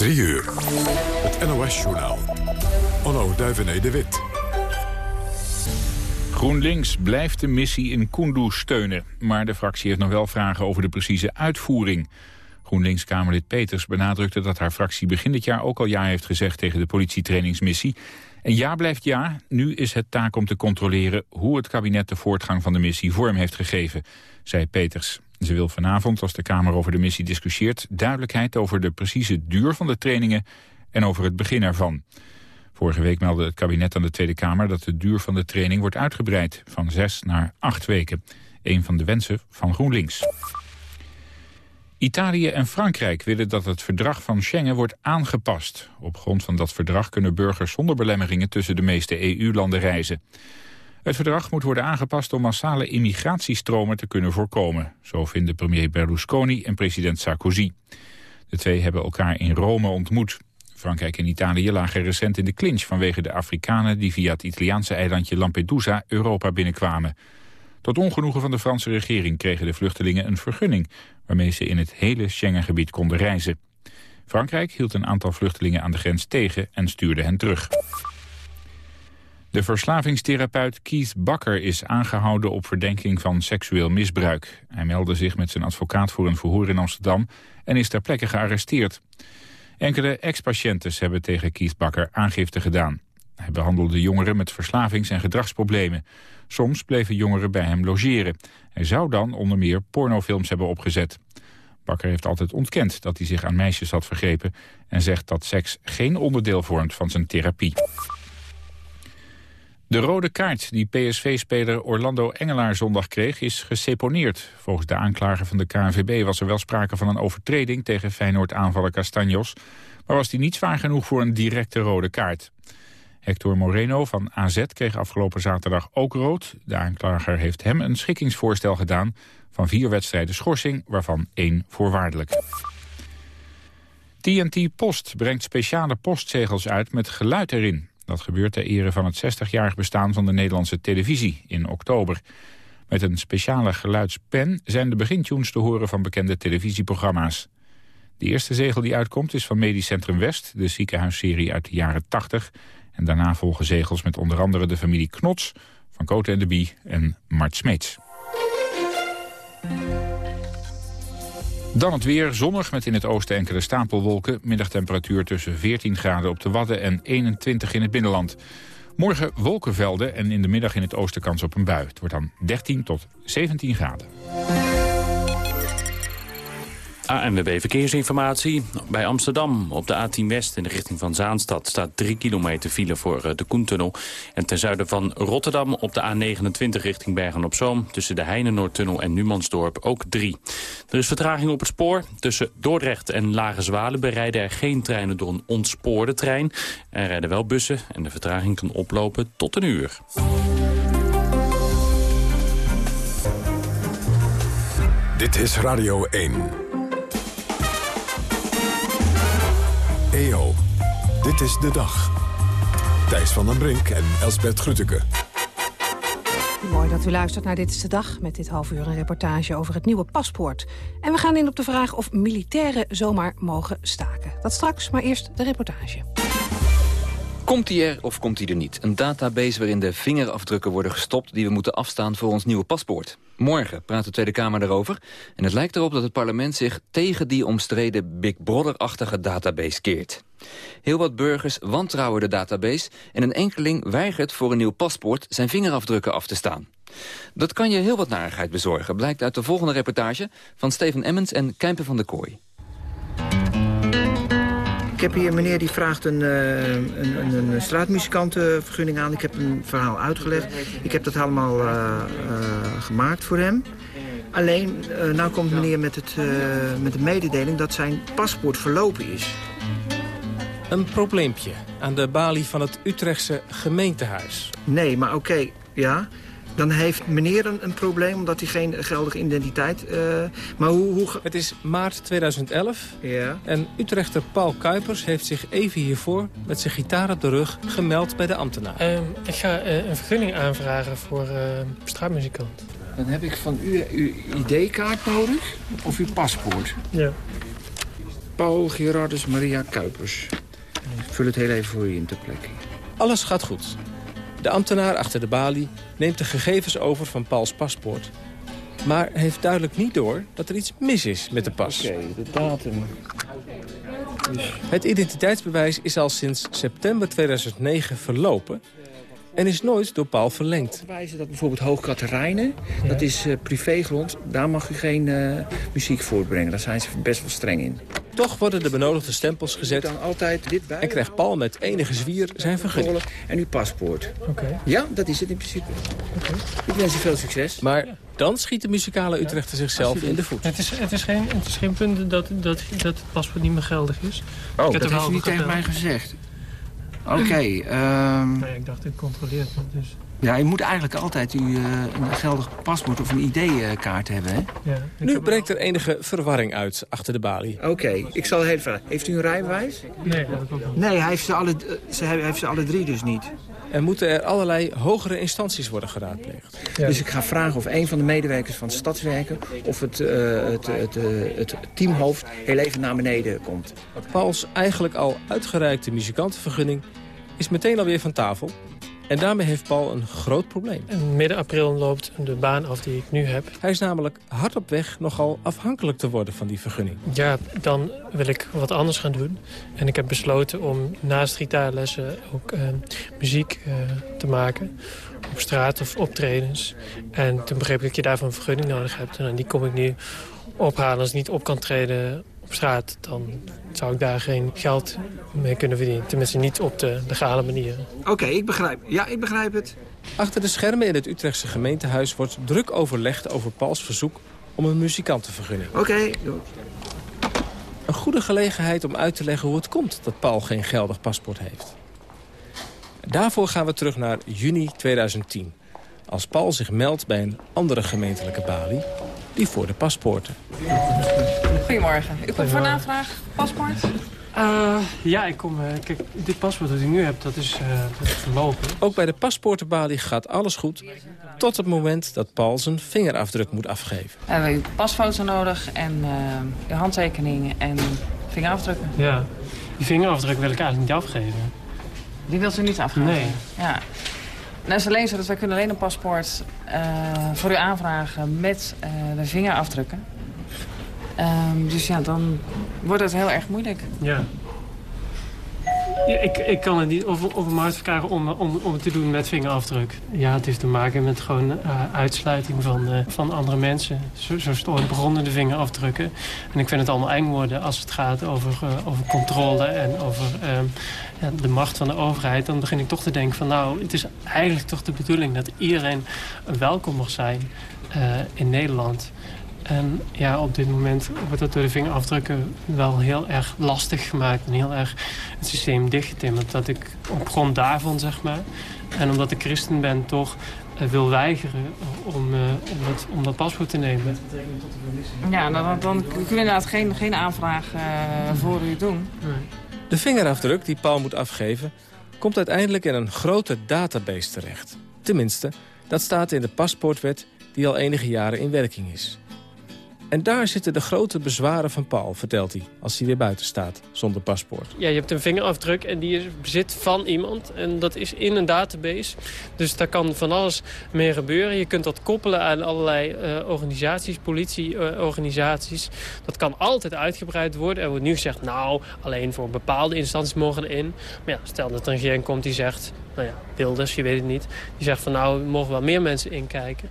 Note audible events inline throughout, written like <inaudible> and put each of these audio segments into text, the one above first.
3 uur. Het NOS-journaal. Onno Duivené de Wit. GroenLinks blijft de missie in Kunduz steunen. Maar de fractie heeft nog wel vragen over de precieze uitvoering. GroenLinks-Kamerlid Peters benadrukte dat haar fractie begin dit jaar ook al ja heeft gezegd tegen de politietrainingsmissie. En ja blijft ja, nu is het taak om te controleren hoe het kabinet de voortgang van de missie vorm heeft gegeven, zei Peters. Ze wil vanavond, als de Kamer over de missie discussieert, duidelijkheid over de precieze duur van de trainingen en over het begin ervan. Vorige week meldde het kabinet aan de Tweede Kamer dat de duur van de training wordt uitgebreid van zes naar acht weken. Een van de wensen van GroenLinks. Italië en Frankrijk willen dat het verdrag van Schengen wordt aangepast. Op grond van dat verdrag kunnen burgers zonder belemmeringen tussen de meeste EU-landen reizen. Het verdrag moet worden aangepast om massale immigratiestromen te kunnen voorkomen. Zo vinden premier Berlusconi en president Sarkozy. De twee hebben elkaar in Rome ontmoet. Frankrijk en Italië lagen recent in de clinch vanwege de Afrikanen... die via het Italiaanse eilandje Lampedusa Europa binnenkwamen. Tot ongenoegen van de Franse regering kregen de vluchtelingen een vergunning... waarmee ze in het hele Schengengebied konden reizen. Frankrijk hield een aantal vluchtelingen aan de grens tegen en stuurde hen terug. De verslavingstherapeut Keith Bakker is aangehouden op verdenking van seksueel misbruik. Hij meldde zich met zijn advocaat voor een verhoor in Amsterdam en is ter plekke gearresteerd. Enkele ex-patiënten hebben tegen Keith Bakker aangifte gedaan. Hij behandelde jongeren met verslavings- en gedragsproblemen. Soms bleven jongeren bij hem logeren. Hij zou dan onder meer pornofilms hebben opgezet. Bakker heeft altijd ontkend dat hij zich aan meisjes had vergrepen... en zegt dat seks geen onderdeel vormt van zijn therapie. De rode kaart die PSV-speler Orlando Engelaar zondag kreeg is geseponeerd. Volgens de aanklager van de KNVB was er wel sprake van een overtreding tegen Feyenoord-aanvaller Castanjos, maar was die niet zwaar genoeg voor een directe rode kaart. Hector Moreno van AZ kreeg afgelopen zaterdag ook rood. De aanklager heeft hem een schikkingsvoorstel gedaan van vier wedstrijden schorsing, waarvan één voorwaardelijk. TNT Post brengt speciale postzegels uit met geluid erin. Dat gebeurt ter ere van het 60-jarig bestaan van de Nederlandse televisie in oktober. Met een speciale geluidspen zijn de begintunes te horen van bekende televisieprogramma's. De eerste zegel die uitkomt is van Medisch Centrum West, de ziekenhuisserie uit de jaren 80. En daarna volgen zegels met onder andere de familie Knots, Van Koten en de Bie en Mart Smeets. Dan het weer, zonnig met in het oosten enkele stapelwolken. Middagtemperatuur tussen 14 graden op de Wadden en 21 in het binnenland. Morgen wolkenvelden en in de middag in het oosten kans op een bui. Het wordt dan 13 tot 17 graden. ANWB Verkeersinformatie. Bij Amsterdam op de A10 West in de richting van Zaanstad... staat 3 kilometer file voor eh, de Koentunnel. En ten zuiden van Rotterdam op de A29 richting Bergen-op-Zoom... tussen de Heine-Noordtunnel en Numansdorp ook 3. Er is vertraging op het spoor. Tussen Dordrecht en Lage Zwalen bereiden er geen treinen door een ontspoorde trein. Er rijden wel bussen en de vertraging kan oplopen tot een uur. Dit is Radio 1. EO, dit is de dag. Thijs van den Brink en Elsbert Grütke. Mooi dat u luistert naar Dit is de Dag... met dit half uur een reportage over het nieuwe paspoort. En we gaan in op de vraag of militairen zomaar mogen staken. Dat straks, maar eerst de reportage. Komt hij er of komt hij er niet? Een database waarin de vingerafdrukken worden gestopt... die we moeten afstaan voor ons nieuwe paspoort. Morgen praat de Tweede Kamer daarover. En het lijkt erop dat het parlement zich tegen die omstreden Big Brother-achtige database keert. Heel wat burgers wantrouwen de database... en een enkeling weigert voor een nieuw paspoort zijn vingerafdrukken af te staan. Dat kan je heel wat narigheid bezorgen, blijkt uit de volgende reportage... van Steven Emmens en Kijmpen van de Kooi. Ik heb hier een meneer die vraagt een, uh, een, een straatmuzikantenvergunning aan. Ik heb een verhaal uitgelegd. Ik heb dat allemaal uh, uh, gemaakt voor hem. Alleen, nou komt meneer met, het, met de mededeling dat zijn paspoort verlopen is. Een probleempje aan de balie van het Utrechtse gemeentehuis. Nee, maar oké, ja. Dan heeft meneer een, een, probleem omdat hij geen geldige identiteit... Uh, maar hoe, hoe... Het is maart 2011 ja. en Utrechter Paul Kuipers heeft zich even hiervoor... met zijn gitaar op de rug gemeld bij de ambtenaar. Uh, ik ga uh, een vergunning aanvragen voor straatmuzikant. Dan heb ik van u uw ID-kaart nodig of uw paspoort. Ja. Paul Gerardus Maria Kuipers. Ik vul het heel even voor u in ter plekke. Alles gaat goed. De ambtenaar achter de balie neemt de gegevens over van Pauls paspoort... maar heeft duidelijk niet door dat er iets mis is met de pas. Oké, de datum. Het identiteitsbewijs is al sinds september 2009 verlopen... en is nooit door Paul verlengd. Wijzen dat bijvoorbeeld Hoogkaterijnen, dat is eh, privégrond. Daar mag u geen eh, muziek voortbrengen. Daar zijn ze best wel streng in. Toch worden de benodigde stempels gezet... Dan altijd dit bij. en krijgt Paul met enige zwier zijn vergunning. En uw paspoort. Oké. Ja, dat is het in principe. Ik wens u veel succes. Maar dan schiet de muzikale Utrechter zichzelf in de voet. Het is, het, is geen, het is geen punt dat, dat, dat het paspoort niet meer geldig is. Oh, Ik heb dat er heeft u wel niet tegen mij gezegd. Oké, ehm, Nee, ik dacht, ik controleer het. Dus, ja, u moet eigenlijk altijd uw, eh, een geldig paspoort of een ID-kaart hebben, hè? ja. Ik Nu heb- breekt er enige verwarring uit achter de balie. Oké, ik zal heel vragen. Heeft u een rijbewijs? Nee, dat heb ik ook niet. Nee, hij heeft ze alle, eh, ze, hij heeft ze alle drie dus niet. Er moeten er allerlei hogere instanties worden geraadpleegd. Ja. Dus ik ga vragen of een van de medewerkers van Stadswerken... of het, eh, het, het, eh, het teamhoofd heel even naar beneden komt. Pauls eigenlijk al uitgereikte muzikantenvergunning is meteen alweer van tafel. En daarmee heeft Paul een groot probleem. En midden april loopt de baan af die ik nu heb. Hij is namelijk hard op weg nogal afhankelijk te worden van die vergunning. Ja, dan wil ik wat anders gaan doen. En ik heb besloten om naast gitaarlessen ook eh, muziek eh, te maken. Op straat of optredens. En toen begreep ik dat je daarvoor een vergunning nodig hebt. En die kom ik nu ophalen. Als ik niet op kan treden op straat, dan zou ik daar geen geld mee kunnen verdienen. Tenminste niet op de legale manier. Oké, ik begrijp. Ja, ik begrijp het. Achter de schermen in het Utrechtse gemeentehuis wordt druk overlegd over Pauls verzoek om een muzikantenvergunning. Oké, Een goede gelegenheid om uit te leggen hoe het komt dat Paul geen geldig paspoort heeft. Daarvoor gaan we terug naar juni 2010. Als Paul zich meldt bij een andere gemeentelijke balie, die voor de paspoorten. Goedemorgen. U komt voor een aanvraag paspoort? Eh, ja, ik kom... eh, kijk, dit paspoort dat ik nu heb, dat is, eh, dat is verlopen. Ook bij de paspoortenbalie gaat alles goed... tot het moment dat Paul zijn vingerafdruk moet afgeven. We hebben uw pasfoto nodig en eh, uw handtekening en vingerafdrukken. Ja, die vingerafdruk wil ik eigenlijk niet afgeven. Die wilt u niet afgeven? Nee. Ja. Nou is alleen zo dat wij kunnen alleen een paspoort eh, voor u aanvragen met eh, de vingerafdrukken. Ehm, dus ja, dan wordt het heel erg moeilijk. Ja. Ik, ik kan het niet over, over verkrijgen om, om, om het te doen met vingerafdruk. Ja, het heeft te maken met gewoon eh, uitsluiting van, eh, van andere mensen. Zo, zo is begonnen, de vingerafdrukken. En ik vind het allemaal eng worden als het gaat over, eh, over controle en over ehm, de macht van de overheid. Dan begin ik toch te denken van nou, het is eigenlijk toch de bedoeling dat iedereen welkom mag zijn in Nederland. En ja, op dit moment wordt dat door de vingerafdrukken wel heel erg lastig gemaakt. En heel erg het systeem dichtgetimmerd. Dat ik op grond daarvan, zeg maar... en omdat ik christen ben, toch eh, wil weigeren om, eh, om, dat, om dat paspoort te nemen. Ja, dan, dan, dan kunnen we inderdaad geen, geen aanvraag eh, voor u doen. De vingerafdruk die Paul moet afgeven... komt uiteindelijk in een grote database terecht. Tenminste, dat staat in de paspoortwet die al enige jaren in werking is. En daar zitten de grote bezwaren van Paul, vertelt hij... als hij weer buiten staat, zonder paspoort. Ja, je hebt een vingerafdruk en die is bezit van iemand. En dat is in een database. Dus daar kan van alles mee gebeuren. Je kunt dat koppelen aan allerlei eh, organisaties, politieorganisaties. dat kan altijd uitgebreid worden. Er wordt nu gezegd, nou, alleen voor bepaalde instanties mogen erin. Maar ja, stel dat er een regering komt die zegt... nou ja, Wilders, je weet het niet. Die zegt van, nou, er mogen wel meer mensen inkijken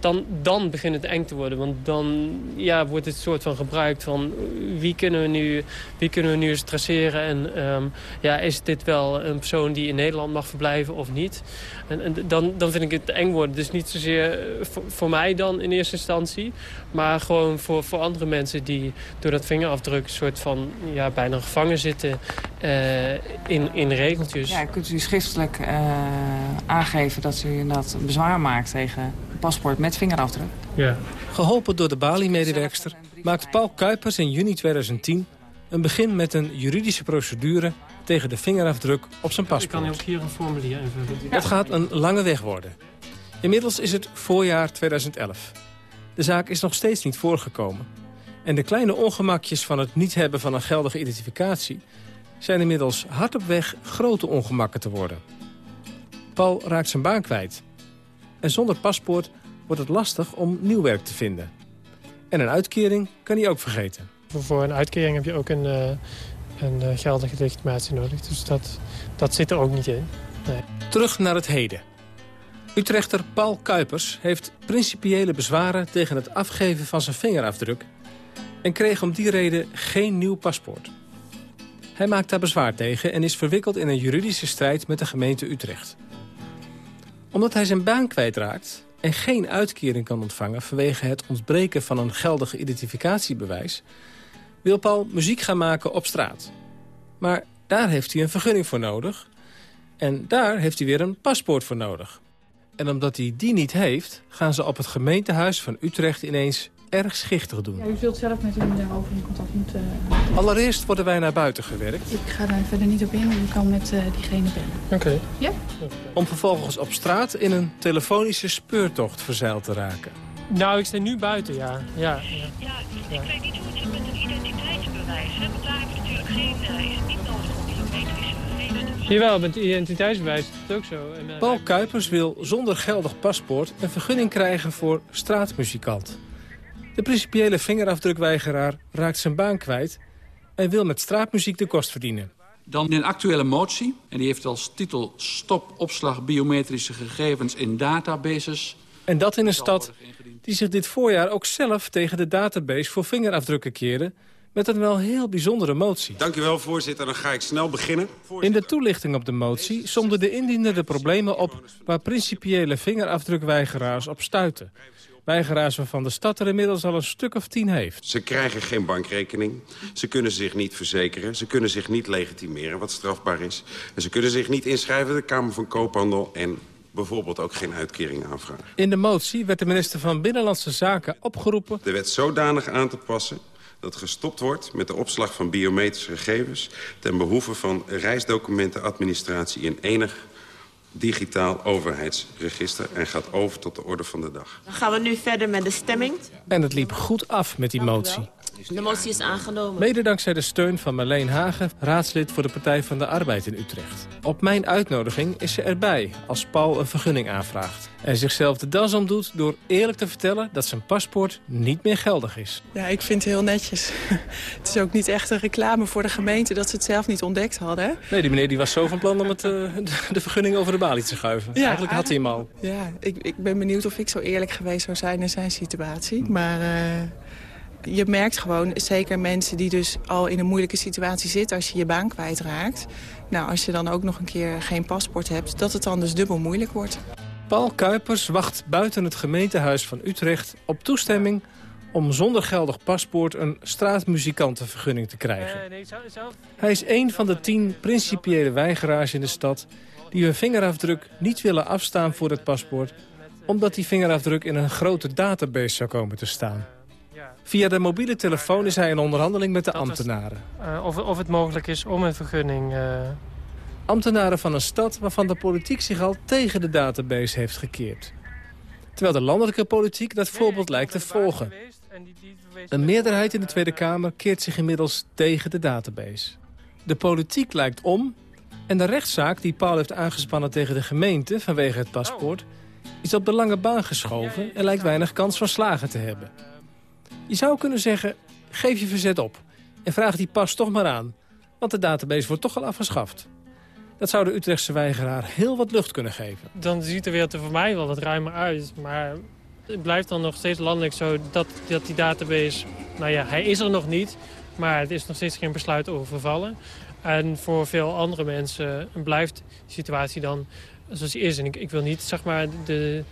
dan, dan begint het eng te worden. Want dan ja, wordt het soort van gebruikt van wie kunnen we nu, wie kunnen we nu eens traceren. En ehm, ja, is dit wel een persoon die in Nederland mag verblijven of niet? En, dan, dan vind ik het eng worden. Dus niet zozeer eh, voor, mij dan in eerste instantie. Maar gewoon voor, voor andere mensen die door dat vingerafdruk... soort van ja, bijna gevangen zitten uh, in, in regeltjes. Ja, kunt u schriftelijk aangeven dat u dat bezwaar maakt tegen paspoort met vingerafdruk? Ja. Geholpen door de Bali-medewerkster maakt Paul Kuipers in juni 2010 een begin met een juridische procedure tegen de vingerafdruk op zijn paspoort. Ik kan ook hier een formulier invullen. Dat gaat een lange weg worden. Inmiddels is het voorjaar 2011. De zaak is nog steeds niet voorgekomen. En de kleine ongemakjes van het niet hebben van een geldige identificatie... zijn inmiddels hard op weg grote ongemakken te worden. Paul raakt zijn baan kwijt. En zonder paspoort wordt het lastig om nieuw werk te vinden. En een uitkering kan hij ook vergeten. Voor een uitkering heb je ook een, uh, een uh, geldige legitimatie nodig. Dus dat, dat zit er ook niet in. Nee. Terug naar het heden. Utrechter Paul Kuipers heeft principiële bezwaren tegen het afgeven van zijn vingerafdruk... en kreeg om die reden geen nieuw paspoort. Hij maakt daar bezwaar tegen en is verwikkeld in een juridische strijd met de gemeente Utrecht. Omdat hij zijn baan kwijtraakt en geen uitkering kan ontvangen... vanwege het ontbreken van een geldig identificatiebewijs... wil Paul muziek gaan maken op straat. Maar daar heeft hij een vergunning voor nodig... en daar heeft hij weer een paspoort voor nodig. En omdat hij die niet heeft, gaan ze op het gemeentehuis van Utrecht ineens erg schichtig doen. Ja, u zult zelf met hem daarover in contact moeten... Allereerst worden wij naar buiten gewerkt. Ik ga daar verder niet op in, u kan met uh, diegene bellen. Oké. Okay. Ja? Om vervolgens op straat in een telefonische speurtocht verzeild te raken. Nou, ik sta nu buiten, ja. Ja, ja. ja, ja. ik weet niet hoe het zit met een identiteitsbewijs, hè? want daar heb je natuurlijk geen... Uh, is het niet nodig om biometrische gegevens... Jawel, met identiteitsbewijs is het ook zo. En, uh, Paul Kuipers wil zonder geldig paspoort een vergunning krijgen voor straatmuzikant. De principiële vingerafdrukweigeraar raakt zijn baan kwijt... en wil met straatmuziek de kost verdienen. Dan een actuele motie, en die heeft als titel... Stop opslag biometrische gegevens in databases. En dat in een stad die zich dit voorjaar ook zelf tegen de database voor vingerafdrukken keerde... met een wel heel bijzondere motie. Dank u wel, voorzitter. Dan ga ik snel beginnen. In de toelichting op de motie somde de indiener de problemen op... waar principiële vingerafdrukweigeraars op stuiten weigeraars waarvan de stad er inmiddels al een stuk of tien heeft. Ze krijgen geen bankrekening. Ze kunnen zich niet verzekeren. Ze kunnen zich niet legitimeren, wat strafbaar is. En ze kunnen zich niet inschrijven de Kamer van Koophandel... en bijvoorbeeld ook geen uitkering aanvragen. In de motie werd de minister van Binnenlandse Zaken opgeroepen... de wet zodanig aan te passen dat gestopt wordt met de opslag van biometrische gegevens... ten behoeve van reisdocumentenadministratie in enig digitaal overheidsregister en gaat over tot de orde van de dag. Dan gaan we nu verder met de stemming. En het liep goed af met die motie. De motie is aangenomen. Mede dankzij de steun van Marleen Hagen, raadslid voor de Partij van de Arbeid in Utrecht. Op mijn uitnodiging is ze erbij als Paul een vergunning aanvraagt. En zichzelf de das omdoet door eerlijk te vertellen dat zijn paspoort niet meer geldig is. Ja, ik vind het heel netjes. <laughs> het is ook niet echt een reclame voor de gemeente dat ze het zelf niet ontdekt hadden. Nee, die meneer die was zo van plan om het, uh, de vergunning over de balie te schuiven. Ja, eigenlijk had hij hem al. Ja, ik, ik ben benieuwd of ik zo eerlijk geweest zou zijn in zijn situatie. Maar... Uh, je merkt gewoon, zeker mensen die dus al in een moeilijke situatie zitten... als je je baan kwijtraakt. Nou, als je dan ook nog een keer geen paspoort hebt... dat het dan dus dubbel moeilijk wordt. Paul Kuipers wacht buiten het gemeentehuis van Utrecht op toestemming om zonder geldig paspoort een straatmuzikantenvergunning te krijgen. Hij is een van de tien principiële weigeraars in de stad... die hun vingerafdruk niet willen afstaan voor het paspoort... omdat die vingerafdruk in een grote database zou komen te staan. Via de mobiele telefoon is hij in onderhandeling met de ambtenaren. Uh, of, of, het mogelijk is om een vergunning... Uh... Ambtenaren van een stad waarvan de politiek zich al tegen de database heeft gekeerd. Terwijl de landelijke politiek dat voorbeeld lijkt te volgen. Een meerderheid in de Tweede Kamer keert zich inmiddels tegen de database. De politiek lijkt om en de rechtszaak die Paul heeft aangespannen tegen de gemeente vanwege het paspoort... is op de lange baan geschoven en lijkt weinig kans van slagen te hebben. Je zou kunnen zeggen, geef je verzet op en vraag die pas toch maar aan. Want de database wordt toch al afgeschaft. Dat zou de Utrechtse weigeraar heel wat lucht kunnen geven. Dan ziet de wereld er voor mij wel wat ruimer uit. Maar het blijft dan nog steeds landelijk zo dat, dat die database... Nou ja, hij is er nog niet, maar het is nog steeds geen besluit over vervallen. En voor veel andere mensen blijft de situatie dan zoals die is. En ik, ik wil niet, zeg maar, de,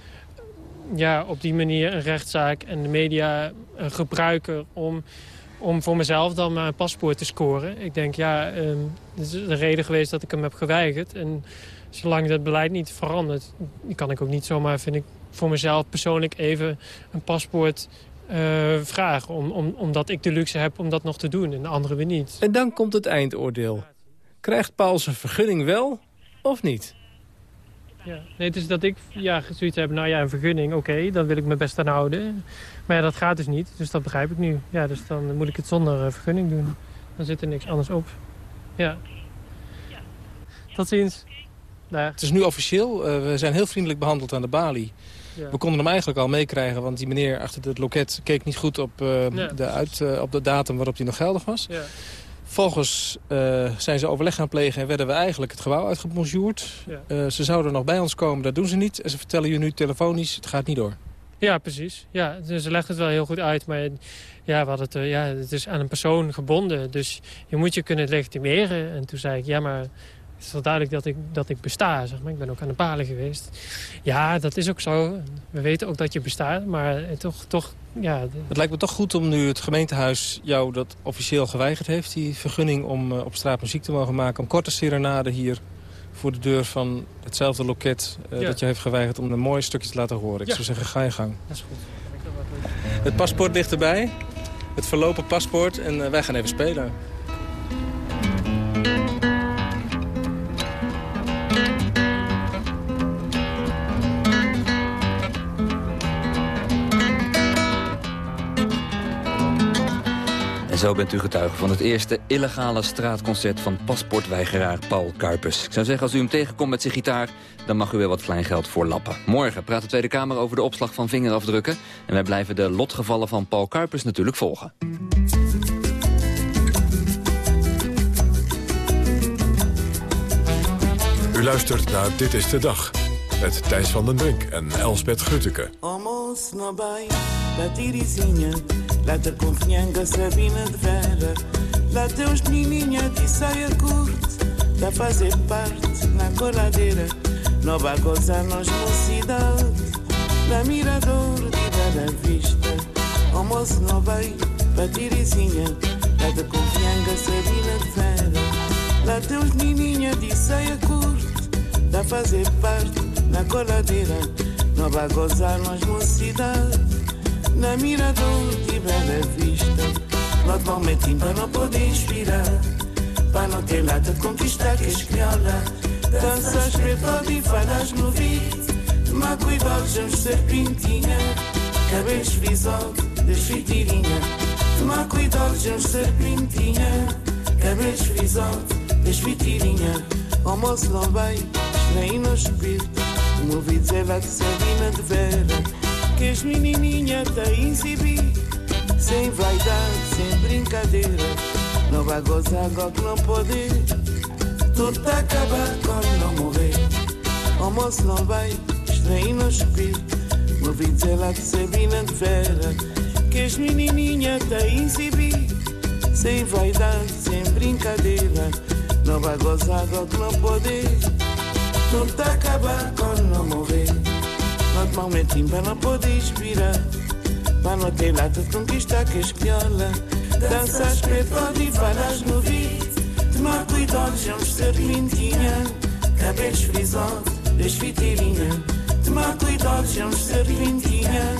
ja, op die manier een rechtszaak en de media gebruiken om, om voor mezelf dan mijn paspoort te scoren. Ik denk, ja, um, is de reden geweest dat ik hem heb geweigerd. En zolang dat beleid niet verandert, kan ik ook niet zomaar, vind ik, voor mezelf persoonlijk even een paspoort uh, vragen. Om, om, omdat ik de luxe heb om dat nog te doen en de anderen weer niet. En dan komt het eindoordeel. Krijgt Paul zijn vergunning wel of niet? Ja. Nee, dus dat ik ja, zoiets heb, nou ja, een vergunning, oké, dan wil ik mijn best aan houden. Maar ja, dat gaat dus niet, dus dat begrijp ik nu. Ja, dus dan moet ik het zonder vergunning doen. Dan zit er niks anders op. Ja. Tot ziens. Dag. Het is nu officieel. we zijn heel vriendelijk behandeld aan de balie. Ja. We konden hem eigenlijk al meekrijgen, want die meneer achter het loket keek niet goed op, de, uit, op de datum waarop hij nog geldig was. Ja. Vervolgens uh, zijn ze overleg gaan plegen en werden we eigenlijk het gebouw uitgebonjourd. Ja. ze zouden nog bij ons komen, dat doen ze niet. En ze vertellen je nu telefonisch, het gaat niet door. Ja, precies. Ja, dus ze legt het wel heel goed uit. Maar ja, we het, ja, het is aan een persoon gebonden. Dus je moet je kunnen legitimeren. En toen zei ik, ja, maar het is wel duidelijk dat ik, dat ik besta. Zeg maar. Ik ben ook aan de palen geweest. Ja, dat is ook zo. We weten ook dat je bestaat. Maar toch, toch ja... Het lijkt me toch goed om nu het gemeentehuis jou dat officieel geweigerd heeft. Die vergunning om uh, op straat muziek te mogen maken. Om korte serenade hier voor de deur van hetzelfde loket uh, ja. dat je heeft geweigerd om een mooi stukje te laten horen. Ik ja. zou zeggen, ga je gang. Dat is goed. Het paspoort ligt erbij. Het verlopen paspoort. En uh, wij gaan even spelen. Zo bent u getuige van het eerste illegale straatconcert van paspoortweigeraar Paul Kuipers. Ik zou zeggen, als u hem tegenkomt met zijn gitaar, dan mag u weer wat kleingeld voor lappen. Morgen praat de Tweede Kamer over de opslag van vingerafdrukken. En wij blijven de lotgevallen van Paul Kuipers natuurlijk volgen. U luistert naar Dit is de Dag. Met Thijs van den Brink en Elsbeth Grutteke. Lá da confiança Sabina de Vera. Lá teus menininha de saia curte Da fazer parte na coladeira. Nova goza nos mocidade Da mirador de Bela Vista. Almoço não vai para Tirizinha Lá da confiança Sabina de Vera. Lá teus menininha saia curte Da fazer parte na coladeira Nova goza nos mocidade na mirador de Bela Vista. Normalmente para não poder inspirar, para não ter lata de conquistar que escriola. Danças preto e falas no vídeo, tomar cuidado, já serpentinha, cabelos frisosos, desfitirinha. Tomar cuidado, já serpentinha, cabelos frisosos, desfitirinha. Almoço não vai, no espírito, ouvido é lá de Sabina de Vera que as menininha tá exibir Sem vaidade, sem brincadeira. Não vai gozar agora que não pode. Tudo acabar quando não morrer. Almoço não vai, estranho no espírito Me ouvi dizer lá de Sabina de Vera Que as menininha tá exibir Sem vaidade, sem brincadeira. Não vai gozar agora que não pode Tá acabar quando não morrer Normalmente para não poder inspirar. Para não ter lata de conquistar que espiola Danças preto e falas no vídeo Tomar cuidado, já uns serpentinha Cabelos frisados, desfitirinha Tomar cuidado, já uns serpentinha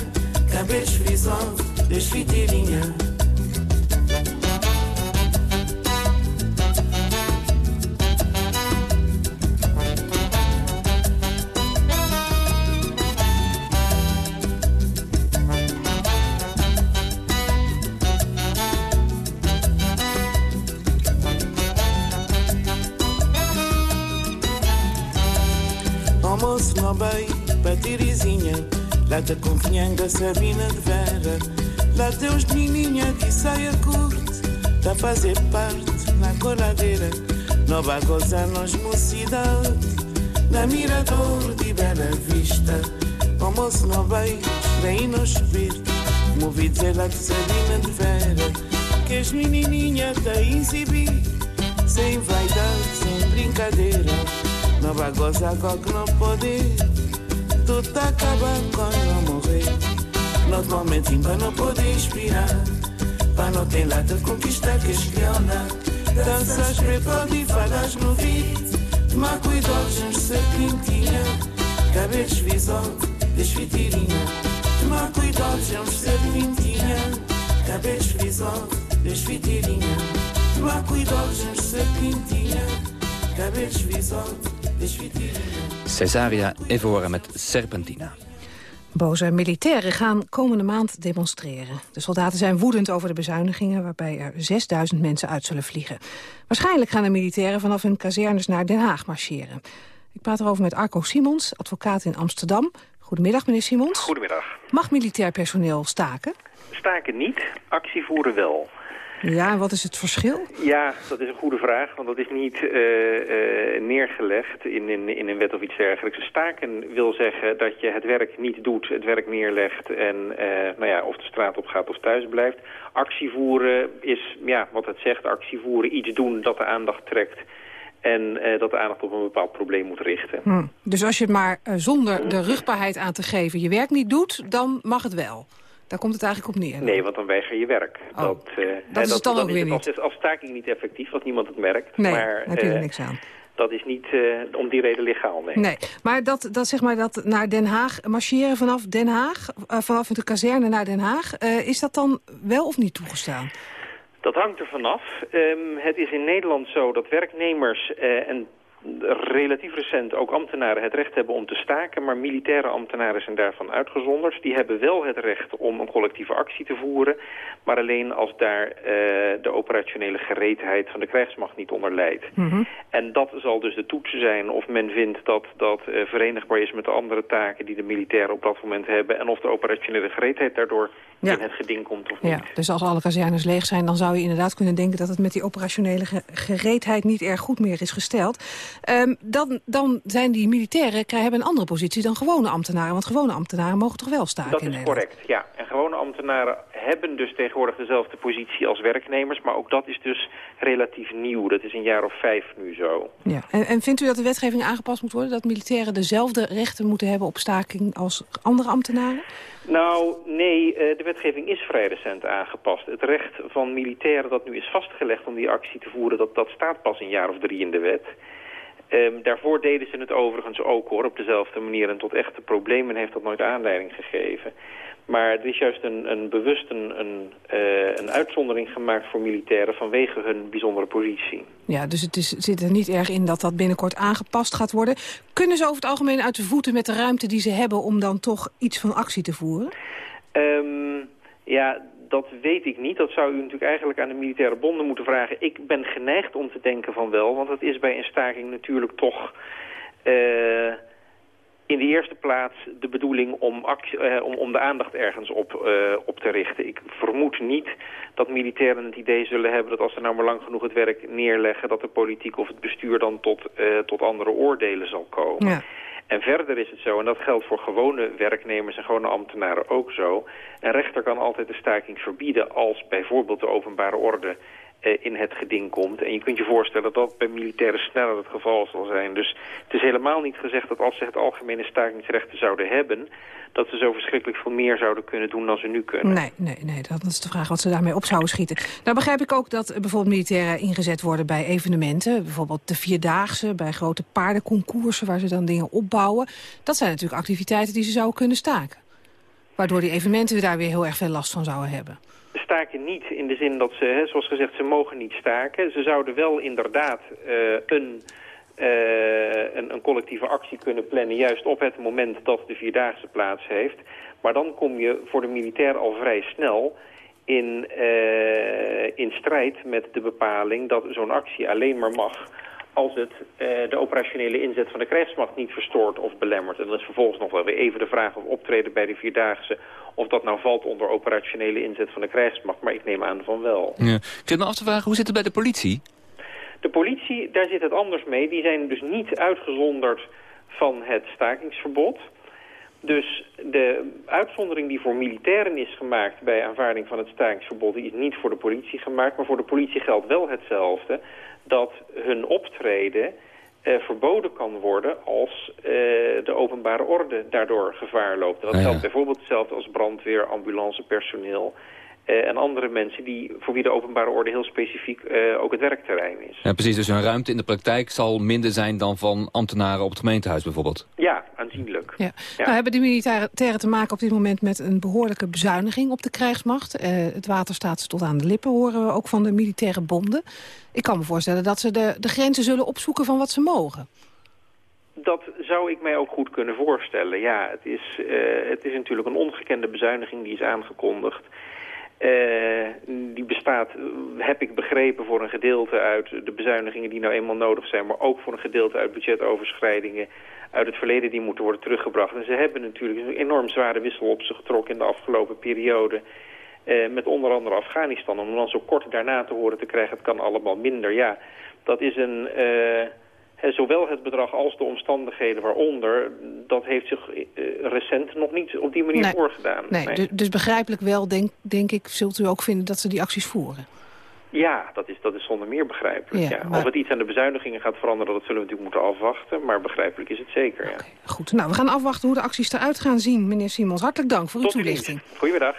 Cabelos frisados, desfitirinha Lata com finhanga, Sabina de Vera Lá teus menininha de saia curte Tá a fazer parte na coladeira Nova goza nos mocidade Na mirador de Bela Vista Almoço não vai, vem no espírito Movi dizer lá de Sabina de Vera Que as menininha tá a exibir Sem vaidade, sem brincadeira Nova goza agora que não pode tudo acaba quando eu morrer. Normalmente para não poder inspirar, para não ter lata de conquistar que escliona. Danças preto e falas no vídeo, tomar cuidado, gente serpentinha, cabelos visão, desfitirinha. Tomar cuidado, gente serpentinha, cabelos visão, desfitirinha. Tomar cuidado, gente serpentinha, cabelos visão, Cesaria Evora met Serpentina. Boze militairen gaan komende maand demonstreren. De soldaten zijn woedend over de bezuinigingen... waarbij er 6000 mensen uit zullen vliegen. Waarschijnlijk gaan de militairen vanaf hun kazernes naar Den Haag marcheren. Ik praat erover met Arco Simons, advocaat in Amsterdam. Goedemiddag, meneer Simons. Goedemiddag. Mag militair personeel staken? Staken niet, actie voeren wel. Ja, wat is het verschil? Ja, dat is een goede vraag, want dat is niet uh, uh, neergelegd in, in, in een wet of iets dergelijks. Staken wil zeggen dat je het werk niet doet, het werk neerlegt en uh, nou ja, of de straat op gaat of thuis blijft. Actie voeren is, ja, wat het zegt, actie voeren, iets doen dat de aandacht trekt. En dat de aandacht op een bepaald probleem moet richten. Hm. Dus als je het maar zonder de rugbaarheid aan te geven je werk niet doet, dan mag het wel? Daar komt het eigenlijk op neer. Nee, want dan weiger je werk. Oh, dat, uh, dat is het dan, dan ook weer niet. Als, als staking niet effectief, als niemand het merkt. Nee, maar, heb je er uh, niks aan. Dat is niet uh, om die reden legaal, nee. Nee, maar dat, dat, zeg maar dat naar Den Haag marcheren vanaf Den Haag, vanaf de kazerne naar Den Haag, is dat dan wel of niet toegestaan? Dat hangt er vanaf. Um, het is in Nederland zo dat werknemers en relatief recent ook ambtenaren het recht hebben om te staken... maar militaire ambtenaren zijn daarvan uitgezonderd. Die hebben wel het recht om een collectieve actie te voeren... maar alleen als daar uh, de operationele gereedheid van de krijgsmacht niet onder leidt. Mm -hmm. En dat zal dus de toets zijn of men vindt dat dat uh, verenigbaar is met de andere taken... die de militairen op dat moment hebben... en of de operationele gereedheid daardoor ja. in het geding komt of niet. Ja, dus als alle kazernes leeg zijn, dan zou je inderdaad kunnen denken... dat het met die operationele gereedheid niet erg goed meer is gesteld... Um, dan, dan zijn die militairen hebben een andere positie dan gewone ambtenaren. Want gewone ambtenaren mogen toch wel staken Dat is correct, ja. En gewone ambtenaren hebben dus tegenwoordig dezelfde positie als werknemers. Maar ook dat is dus relatief nieuw. Dat is een jaar of vijf nu zo. Ja. En, en vindt u dat de wetgeving aangepast moet worden? Dat militairen dezelfde rechten moeten hebben op staking als andere ambtenaren? Nou, nee, de wetgeving is vrij recent aangepast. Het recht van militairen dat nu is vastgelegd om die actie te voeren... dat, dat staat pas een jaar of drie in de wet... Um, daarvoor deden ze het overigens ook hoor, op dezelfde manier. En tot echte problemen heeft dat nooit aanleiding gegeven. Maar er is juist een, een bewust een, een, uh, een uitzondering gemaakt voor militairen vanwege hun bijzondere positie. Ja, dus het is, zit er niet erg in dat dat binnenkort aangepast gaat worden. Kunnen ze over het algemeen uit de voeten met de ruimte die ze hebben om dan toch iets van actie te voeren? Um, ja, dat weet ik niet. Dat zou u natuurlijk eigenlijk aan de militaire bonden moeten vragen. Ik ben geneigd om te denken van wel, want het is bij een staking natuurlijk toch... Uh, in de eerste plaats de bedoeling om, actie, uh, om, om de aandacht ergens op, uh, op te richten. Ik vermoed niet dat militairen het idee zullen hebben dat als ze nou maar lang genoeg het werk neerleggen... dat de politiek of het bestuur dan tot, uh, tot andere oordelen zal komen. Ja. En verder is het zo, en dat geldt voor gewone werknemers en gewone ambtenaren ook zo... een rechter kan altijd de staking verbieden als bijvoorbeeld de openbare orde in het geding komt. En je kunt je voorstellen dat dat bij militairen sneller het geval zal zijn. Dus het is helemaal niet gezegd dat als ze het algemene stakingsrechten zouden hebben... dat ze zo verschrikkelijk veel meer zouden kunnen doen dan ze nu kunnen. Nee, nee, nee, dat is de vraag wat ze daarmee op zouden schieten. Nou begrijp ik ook dat bijvoorbeeld militairen ingezet worden bij evenementen. Bijvoorbeeld de Vierdaagse, bij grote paardenconcoursen waar ze dan dingen opbouwen. Dat zijn natuurlijk activiteiten die ze zouden kunnen staken. Waardoor die evenementen daar weer heel erg veel last van zouden hebben staken niet in de zin dat ze, hè, zoals gezegd, ze mogen niet staken. Ze zouden wel inderdaad een, uh, een, een, collectieve actie kunnen plannen... juist op het moment dat de Vierdaagse plaats heeft. Maar dan kom je voor de militair al vrij snel in, uh, in strijd met de bepaling... dat zo'n actie alleen maar mag als het uh, de operationele inzet van de krijgsmacht niet verstoort of belemmert. En dan is vervolgens nog wel weer even de vraag of optreden bij de Vierdaagse... of dat nou valt onder operationele inzet van de krijgsmacht. Maar ik neem aan van wel. Ja. Ik zit me af te vragen, hoe zit het bij de politie? De politie, daar zit het anders mee. Die zijn dus niet uitgezonderd van het stakingsverbod. Dus de uitzondering die voor militairen is gemaakt bij aanvaarding van het stakingsverbod... die is niet voor de politie gemaakt, maar voor de politie geldt wel hetzelfde dat hun optreden uh, verboden kan worden als uh, de openbare orde daardoor gevaar loopt. Dat Ah, ja. geldt bijvoorbeeld hetzelfde als brandweer, ambulancepersoneel uh, en andere mensen die, voor wie de openbare orde heel specifiek ook het werkterrein is. Ja, precies, dus hun ruimte in de praktijk zal minder zijn dan van ambtenaren op het gemeentehuis bijvoorbeeld. Ja, aanzienlijk. Ja. Nou hebben die militairen te maken op dit moment met een behoorlijke bezuiniging op de krijgsmacht. Uh, het water staat ze tot aan de lippen, horen we ook van de militaire bonden. Ik kan me voorstellen dat ze de, de grenzen zullen opzoeken van wat ze mogen. dat zou ik mij ook goed kunnen voorstellen. Ja, het is, uh, het is natuurlijk een ongekende bezuiniging die is aangekondigd. Uh, die bestaat, heb ik begrepen, voor een gedeelte uit de bezuinigingen die nou eenmaal nodig zijn... maar ook voor een gedeelte uit budgetoverschrijdingen uit het verleden die moeten worden teruggebracht. En ze hebben natuurlijk een enorm zware wissel op zich getrokken in de afgelopen periode... Uh, met onder andere Afghanistan. Om dan zo kort daarna te horen te krijgen, het kan allemaal minder. Ja, dat is een... Uh, zowel het bedrag als de omstandigheden waaronder... dat heeft zich uh, recent nog niet op die manier nee. voorgedaan. Nee, nee. Dus, dus begrijpelijk wel, denk, denk ik, zult u ook vinden dat ze die acties voeren. Ja, dat is, dat is zonder meer begrijpelijk. Ja, ja. Maar... Of het iets aan de bezuinigingen gaat veranderen, dat zullen we natuurlijk moeten afwachten. Maar begrijpelijk is het zeker, ja. Goed, nou, we gaan afwachten hoe de acties eruit gaan zien. Meneer Simons, hartelijk dank voor Tot uw toelichting. Goedemiddag.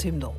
Tim.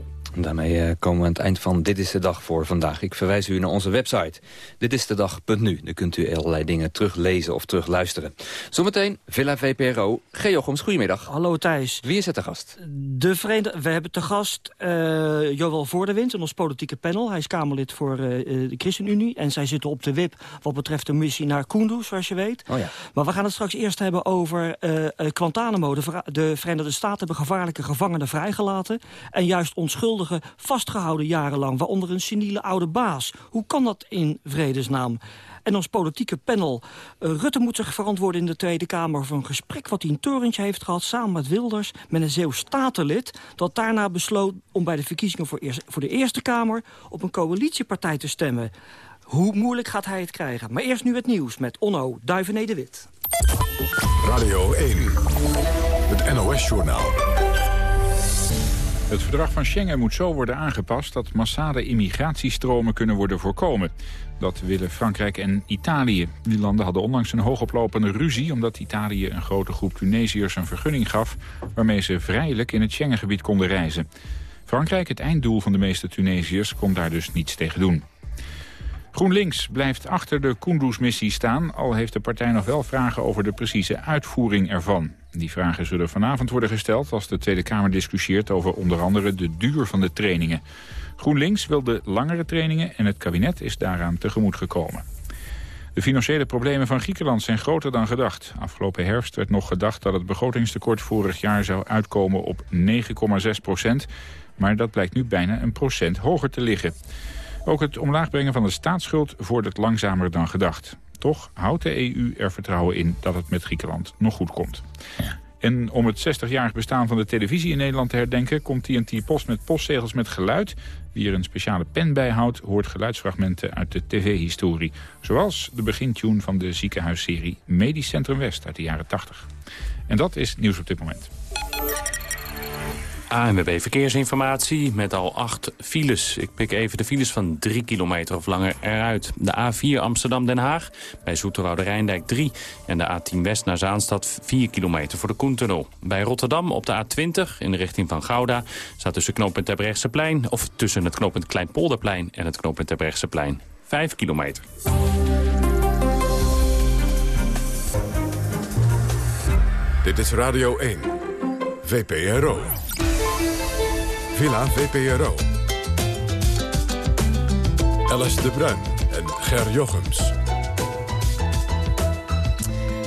Het eind van Dit is de Dag voor vandaag. Ik verwijs u naar onze website. Dit is de dag.nu. Daar kunt u allerlei dingen teruglezen of terugluisteren. Zometeen Villa VPRO. Geochums, goedemiddag. Hallo Thijs. Wie is het te gast? De Verenigde, we hebben te gast uh, Joël Voordewind in ons politieke panel. Hij is Kamerlid voor uh, de ChristenUnie. En zij zitten op de WIP wat betreft de missie naar Kunduz, zoals je weet. Oh ja. Maar we gaan het straks eerst hebben over Guantanamo. De, de Verenigde Staten hebben gevaarlijke gevangenen vrijgelaten. En juist onschuldig onschuldigen vastgehouden jarenlang... waaronder een seniele oude baas. Hoe kan dat in vredesnaam? En ons politieke panel. Uh, Rutte moet zich verantwoorden in de Tweede Kamer... voor een gesprek wat hij in Torentje heeft gehad... samen met Wilders, met een Zeeuws statenlid... dat daarna besloot om bij de verkiezingen voor, eerst, voor de Eerste Kamer... op een coalitiepartij te stemmen. Hoe moeilijk gaat hij het krijgen? Maar eerst nu het nieuws met Onno Duivenede-Wit. Radio 1, het NOS-journaal. Het verdrag van Schengen moet zo worden aangepast dat massale immigratiestromen kunnen worden voorkomen. Dat willen Frankrijk en Italië. Die landen hadden onlangs een hoogoplopende ruzie... omdat Italië een grote groep Tunesiërs een vergunning gaf... waarmee ze vrijelijk in het Schengengebied konden reizen. Frankrijk, het einddoel van de meeste Tunesiërs, kon daar dus niets tegen doen. GroenLinks blijft achter de Kunduz-missie staan... al heeft de partij nog wel vragen over de precieze uitvoering ervan. Die vragen zullen vanavond worden gesteld als de Tweede Kamer discussieert... over onder andere de duur van de trainingen. GroenLinks wil de langere trainingen en het kabinet is daaraan tegemoet gekomen. De financiële problemen van Griekenland zijn groter dan gedacht. Afgelopen herfst werd nog gedacht dat het begrotingstekort vorig jaar zou uitkomen op 9,6 procent. Maar dat blijkt nu bijna een procent hoger te liggen. Ook het omlaag brengen van de staatsschuld vordert langzamer dan gedacht. Toch houdt de EU er vertrouwen in dat het met Griekenland nog goed komt. En om het 60-jarig bestaan van de televisie in Nederland te herdenken... komt TNT Post met postzegels met geluid. Wie er een speciale pen bij houdt, hoort geluidsfragmenten uit de tv-historie. Zoals de begintune van de ziekenhuisserie Medisch Centrum West uit de jaren 80. En dat is nieuws op dit moment. ANWB Verkeersinformatie met al acht files. Ik pik even de files van drie kilometer of langer eruit. De A4 Amsterdam-Den Haag, bij Zoeterwoude Rijndijk 3. En de A10 West naar Zaanstad 4 kilometer voor de Koentunnel. Bij Rotterdam op de A20 in de richting van Gouda... staat tussen knooppunt Terbrechtseplein... of tussen het knooppunt Kleinpolderplein en het knooppunt Terbrechtseplein 5 kilometer. Dit is Radio 1, VPRO. Villa VPRO. Alice de Bruin en Ger Jochems.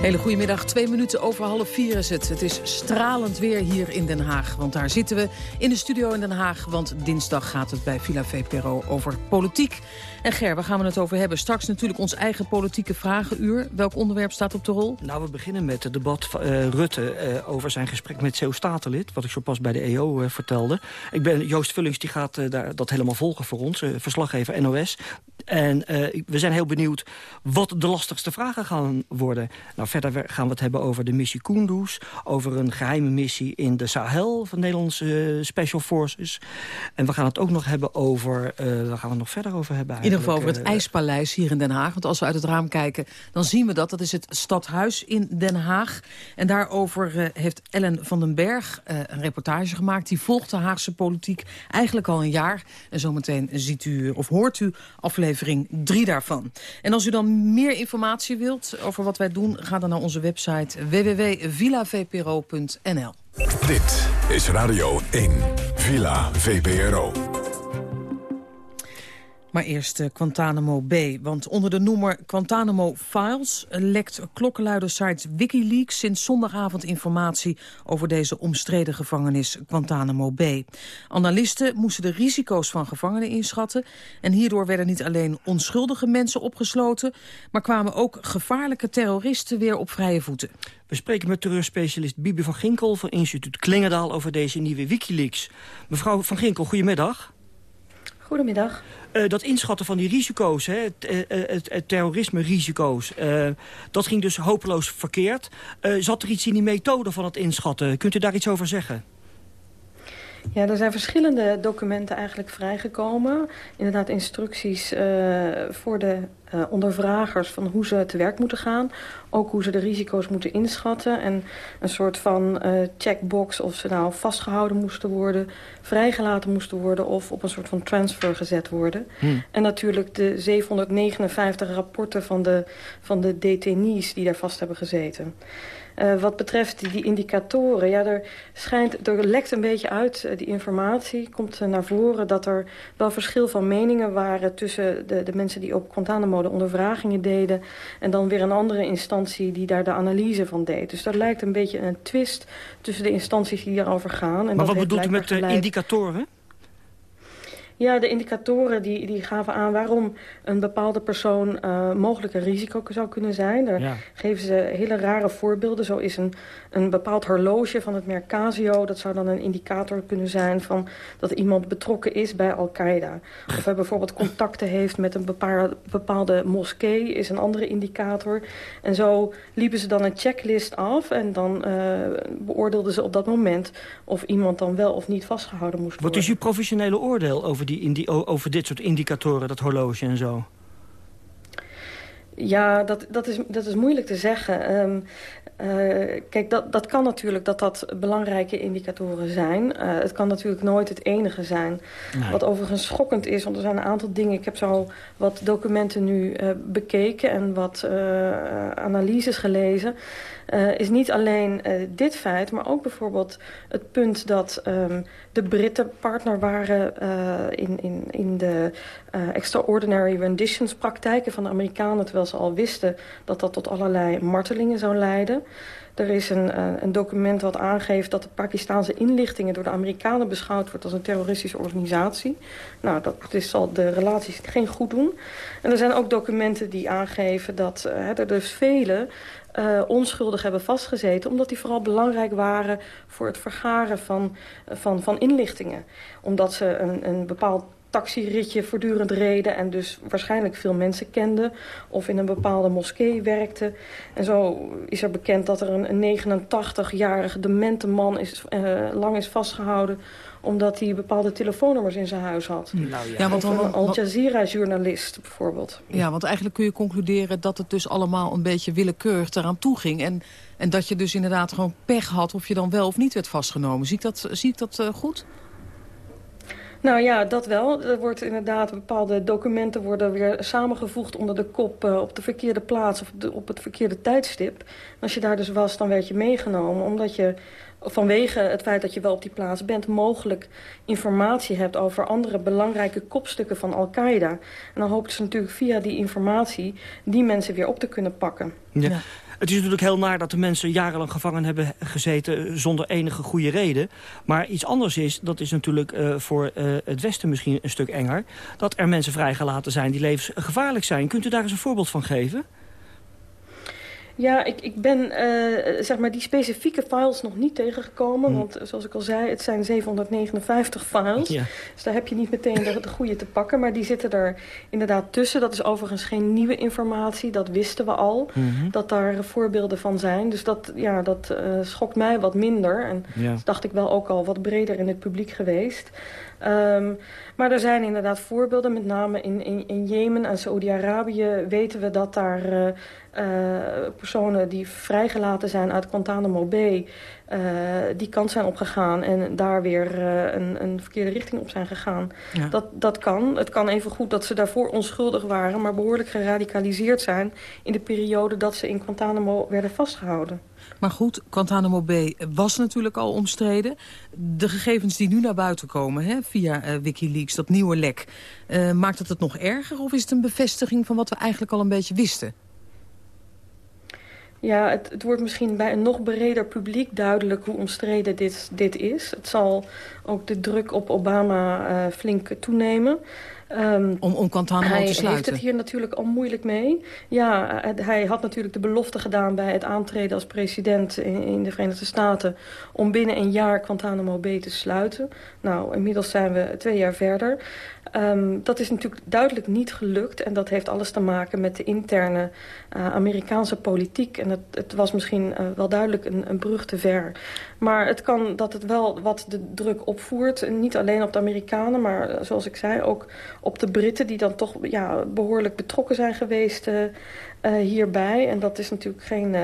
Hele goedemiddag, twee minuten over half vier is het. Het is stralend weer hier in Den Haag, want daar zitten we in de studio in Den Haag. Want dinsdag gaat het bij Villa VPRO over politiek. En Ger, waar gaan we het over hebben? Straks natuurlijk ons eigen politieke vragenuur. Welk onderwerp staat op de rol? Nou, we beginnen met het debat van uh, Rutte uh, over zijn gesprek met CEO Statenlid. Wat ik zo pas bij de EO uh, vertelde. Ik ben, Joost Vullings die gaat daar, dat helemaal volgen voor ons. verslaggever NOS. En we zijn heel benieuwd wat de lastigste vragen gaan worden. Nou, verder gaan we het hebben over de missie Kunduz. Over een geheime missie in de Sahel van Nederlandse Special Forces. En we gaan het ook nog hebben over... daar gaan we nog verder over hebben in ieder geval over het eh, IJspaleis hier in Den Haag. Want als we uit het raam kijken, dan zien we dat. Dat is het stadhuis in Den Haag. En daarover uh, heeft Ellen van den Berg uh, een reportage gemaakt. Die volgt de Haagse politiek eigenlijk al een jaar. En zometeen ziet u of hoort u aflevering 3 daarvan. En als u dan meer informatie wilt over wat wij doen... ga dan naar onze website www.villavpro.nl. Dit is Radio 1, Villa VPRO. Maar eerst uh, Guantanamo Bay. Want onder de noemer Guantanamo Files lekt klokkenluidersite Wikileaks sinds zondagavond informatie over deze omstreden gevangenis Guantanamo Bay. Analisten moesten de risico's van gevangenen inschatten. En hierdoor werden niet alleen onschuldige mensen opgesloten, maar kwamen ook gevaarlijke terroristen weer op vrije voeten. We spreken met terreurspecialist Bibi van Ginkel van instituut Klingendaal over deze nieuwe Wikileaks. Mevrouw van Ginkel, goedemiddag. Goedemiddag. Uh, dat inschatten van die risico's, hè, het, uh, het, terrorisme-risico's... Dat ging dus hopeloos verkeerd. zat er iets in die methode van het inschatten? Kunt u daar iets over zeggen? Ja, er zijn verschillende documenten eigenlijk vrijgekomen. Inderdaad instructies uh, voor de uh, ondervragers van hoe ze te werk moeten gaan. Ook hoe ze de risico's moeten inschatten. En een soort van uh, checkbox of ze nou vastgehouden moesten worden... vrijgelaten moesten worden of op een soort van transfer gezet worden. Hmm. En natuurlijk de 759 rapporten van de, van de detainees die daar vast hebben gezeten. Uh, wat betreft die, indicatoren, ja, er, schijnt, er lekt een beetje uit, uh, die informatie. Komt uh, naar voren dat er wel verschil van meningen waren... tussen de, de mensen die op Guantanamo de ondervragingen deden... en dan weer een andere instantie die daar de analyse van deed. Dus dat lijkt een beetje een twist tussen de instanties die daarover gaan. En maar wat bedoelt u met indicatoren? Ja, de indicatoren die, die gaven aan waarom een bepaalde persoon uh, mogelijk een risico zou kunnen zijn. Daar ja. geven ze hele rare voorbeelden. Zo is een, een bepaald horloge van het merk Casio... dat zou dan een indicator kunnen zijn van dat iemand betrokken is bij Al-Qaeda. Of hij bijvoorbeeld contacten heeft met een bepaalde, bepaalde moskee... is een andere indicator. En zo liepen ze dan een checklist af... en dan uh, beoordeelden ze op dat moment of iemand dan wel of niet vastgehouden moest worden. Wat is uw professionele oordeel over, die, die, over dit soort indicatoren, dat horloge en zo? Ja, dat, dat, is, dat is moeilijk te zeggen. Um, uh, kijk, dat, dat kan natuurlijk dat dat belangrijke indicatoren zijn. Uh, het kan natuurlijk nooit het enige zijn. Nee. Wat overigens schokkend is, want er zijn een aantal dingen... Ik heb zo wat documenten nu uh, bekeken en wat analyses gelezen... Uh, is niet alleen uh, dit feit, maar ook bijvoorbeeld het punt dat um, de Britten partner waren uh, in, in, in de extraordinary renditions praktijken van de Amerikanen, terwijl ze al wisten dat dat tot allerlei martelingen zou leiden. Er is een, een document wat aangeeft dat de Pakistanse inlichtingen door de Amerikanen beschouwd wordt als een terroristische organisatie. Nou, dat is, zal de relaties geen goed doen. En er zijn ook documenten die aangeven dat er dus vele uh, onschuldig hebben vastgezeten... omdat die vooral belangrijk waren voor het vergaren van, van, van inlichtingen. Omdat ze een, een bepaald taxiritje voortdurend reden... en dus waarschijnlijk veel mensen kenden... of in een bepaalde moskee werkten. En zo is er bekend dat er een, een 89-jarige demente man is, uh, lang is vastgehouden omdat hij bepaalde telefoonnummers in zijn huis had. Nou, ja. ja. want dan, een Al Jazeera-journalist bijvoorbeeld. Ja, want eigenlijk kun je concluderen dat het dus allemaal een beetje willekeurig eraan toe ging. En, en dat je dus inderdaad gewoon pech had of je dan wel of niet werd vastgenomen. Zie ik dat, zie ik dat uh, goed? Nou ja, dat wel. Er wordt inderdaad bepaalde documenten worden weer samengevoegd onder de kop uh, op de verkeerde plaats of de, op het verkeerde tijdstip. En als je daar dus was, dan werd je meegenomen omdat je vanwege het feit dat je wel op die plaats bent... mogelijk informatie hebt over andere belangrijke kopstukken van Al-Qaeda. En dan hoopten ze natuurlijk via die informatie die mensen weer op te kunnen pakken. Ja. Het is natuurlijk heel naar dat de mensen jarenlang gevangen hebben gezeten zonder enige goede reden. Maar iets anders is, dat is natuurlijk uh, voor uh, het Westen misschien een stuk enger... dat er mensen vrijgelaten zijn die levensgevaarlijk zijn. Kunt u daar eens een voorbeeld van geven? Ja, ik, ik ben uh, zeg maar die specifieke files nog niet tegengekomen. Mm. Want zoals ik al zei, het zijn 759 files. Ja. Dus daar heb je niet meteen de, de goede te pakken. Maar die zitten er inderdaad tussen. Dat is overigens geen nieuwe informatie. Dat wisten we al. Mm -hmm. Dat daar voorbeelden van zijn. Dus dat, ja, dat uh, schokt mij wat minder. En ja. dacht ik wel ook al wat breder in het publiek geweest. Um, maar er zijn inderdaad voorbeelden, met name in, in, in Jemen en Saoedi-Arabië weten we dat daar uh, uh, personen die vrijgelaten zijn uit Guantanamo Bay uh, die kant zijn opgegaan en daar weer een, een verkeerde richting op zijn gegaan. Ja. Dat, dat kan. Het kan even goed dat ze daarvoor onschuldig waren, maar behoorlijk geradicaliseerd zijn in de periode dat ze in Guantanamo werden vastgehouden. Maar goed, Guantanamo Bay was natuurlijk al omstreden. De gegevens die nu naar buiten komen hè, via uh, Wikileaks, dat nieuwe lek... Uh, maakt het het nog erger of is het een bevestiging van wat we eigenlijk al een beetje wisten? Ja, het, het, wordt misschien bij een nog breder publiek duidelijk hoe omstreden dit, dit is. Het zal ook de druk op Obama uh, flink toenemen. Um, om, om Guantanamo te sluiten? Hij heeft het hier natuurlijk al moeilijk mee. Ja, hij had natuurlijk de belofte gedaan bij het aantreden als president in, in de Verenigde Staten... om binnen een jaar Guantanamo Bay te sluiten. Nou, inmiddels zijn we twee jaar verder. Um, dat is natuurlijk duidelijk niet gelukt. En dat heeft alles te maken met de interne uh, Amerikaanse politiek. En het, het was misschien uh, wel duidelijk een, een, brug te ver. Maar het kan dat het wel wat de druk opvoert. Niet alleen op de Amerikanen, maar uh, zoals ik zei ook op de Britten... die dan toch ja, behoorlijk betrokken zijn geweest hierbij. En dat is natuurlijk geen,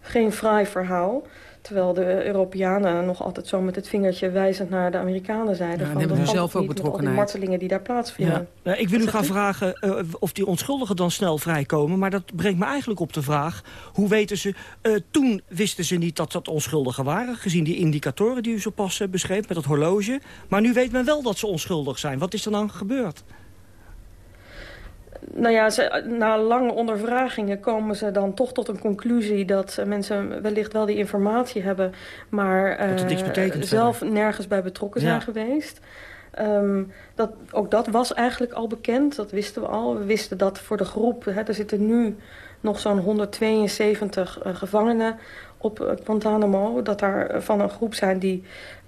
geen fraai verhaal. Terwijl de Europeanen nog altijd zo met het vingertje wijzend naar de Amerikanen zeiden. Ja, van, hebben zelf ook betrokkenheid. die martelingen die daar plaatsvinden. Ja. Ja, ik wil u gaan vragen uh, of die onschuldigen dan snel vrijkomen. Maar dat brengt me eigenlijk op de vraag. Hoe weten ze... Uh, toen wisten ze niet dat dat onschuldigen waren. Gezien die indicatoren die u zo pas beschreef met dat horloge. Maar nu weet men wel dat ze onschuldig zijn. Wat is er dan gebeurd? Nou ja, ze, na lange ondervragingen komen ze dan toch tot een conclusie... dat mensen wellicht wel die informatie hebben... maar uh, zelf nergens bij betrokken ja. zijn geweest. Ehm, dat, ook dat was eigenlijk al bekend, dat wisten we al. We wisten dat voor de groep, hè, er zitten nu nog zo'n 172 uh, gevangenen op uh, Guantanamo. Dat daar van een groep zijn die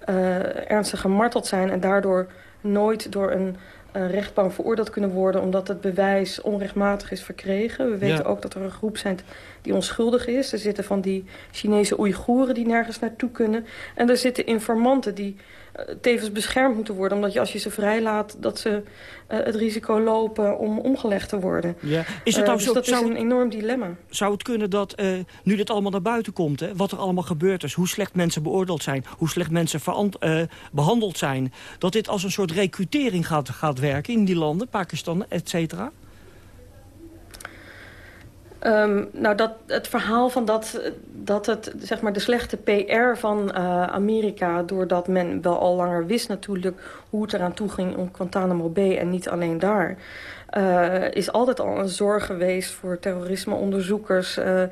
uh, ernstig gemarteld zijn... en daardoor nooit door een rechtbank veroordeeld kunnen worden... omdat het bewijs onrechtmatig is verkregen. We weten ja. ook dat er een groep zijn die onschuldig is. Er zitten van die Chinese Oeigoeren die nergens naartoe kunnen. En er zitten informanten die tevens beschermd moeten worden... omdat je als je ze vrijlaat dat ze uh, het risico lopen om omgelegd te worden. Ja. Is het nou dus zo, dat zou, is een enorm dilemma. Zou het kunnen dat, nu dit allemaal naar buiten komt... Hè, wat er allemaal gebeurd is, hoe slecht mensen beoordeeld zijn... hoe slecht mensen behandeld zijn... dat dit als een soort recrutering gaat, gaat werken in die landen, Pakistan, et cetera? Um, nou, dat, het verhaal van dat, dat het, zeg maar, de slechte PR van uh, Amerika... doordat men wel al langer wist natuurlijk hoe het eraan toe ging om Guantanamo Bay... en niet alleen daar, uh, is altijd al een zorg geweest voor terrorismeonderzoekers... Uh,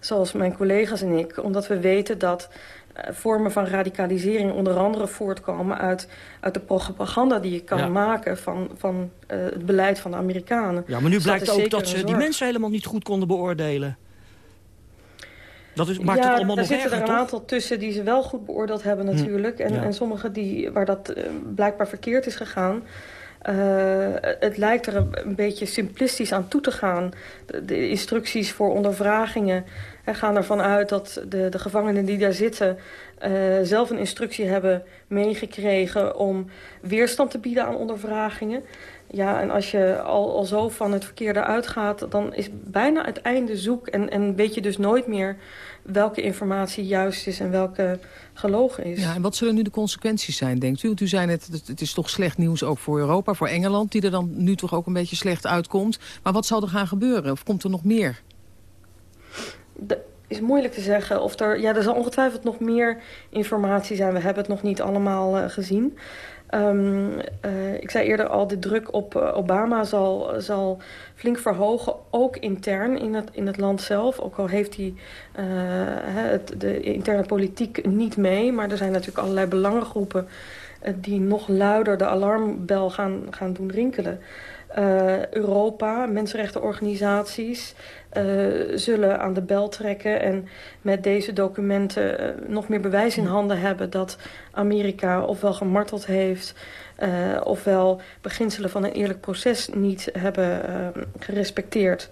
zoals mijn collega's en ik, omdat we weten dat vormen van radicalisering onder andere voortkomen uit, uit de propaganda die je kan ja. maken van, van uh, het beleid van de Amerikanen. Ja, maar nu dus blijkt ook dat ze die mensen helemaal niet goed konden beoordelen. Dat is, maakt ja, het allemaal er nog zitten erger, er een toch? aantal tussen die ze wel goed beoordeeld hebben natuurlijk. Hm. En, ja. en sommige die, waar dat uh, blijkbaar verkeerd is gegaan. Uh, het lijkt er een, een, beetje simplistisch aan toe te gaan. De, de instructies voor ondervragingen uh, gaan ervan uit dat de, de gevangenen die daar zitten... Uh, zelf een instructie hebben meegekregen om weerstand te bieden aan ondervragingen. Ja, en als je al, al zo van het verkeerde uitgaat... dan is bijna het einde zoek en, en weet je dus nooit meer welke informatie juist is en welke gelogen is. Ja, en wat zullen nu de consequenties zijn, denkt u? Want u zei net, het is toch slecht nieuws ook voor Europa, voor Engeland... die er dan nu toch ook een beetje slecht uitkomt. Maar wat zal er gaan gebeuren? Of komt er nog meer? Is moeilijk te zeggen. Of er, ja, er zal ongetwijfeld nog meer informatie zijn. We hebben het nog niet allemaal uh, gezien. Um, uh, ik zei eerder al, de druk op uh, Obama zal, zal flink verhogen. Ook intern in het, in het land zelf. Ook al heeft hij het, de interne politiek niet mee. Maar er zijn natuurlijk allerlei belangengroepen... die nog luider de alarmbel gaan, gaan doen rinkelen. Europa, mensenrechtenorganisaties... Uh, zullen aan de bel trekken en met deze documenten uh, nog meer bewijs in handen hebben dat Amerika ofwel gemarteld heeft, uh, ofwel beginselen van een eerlijk proces niet hebben gerespecteerd.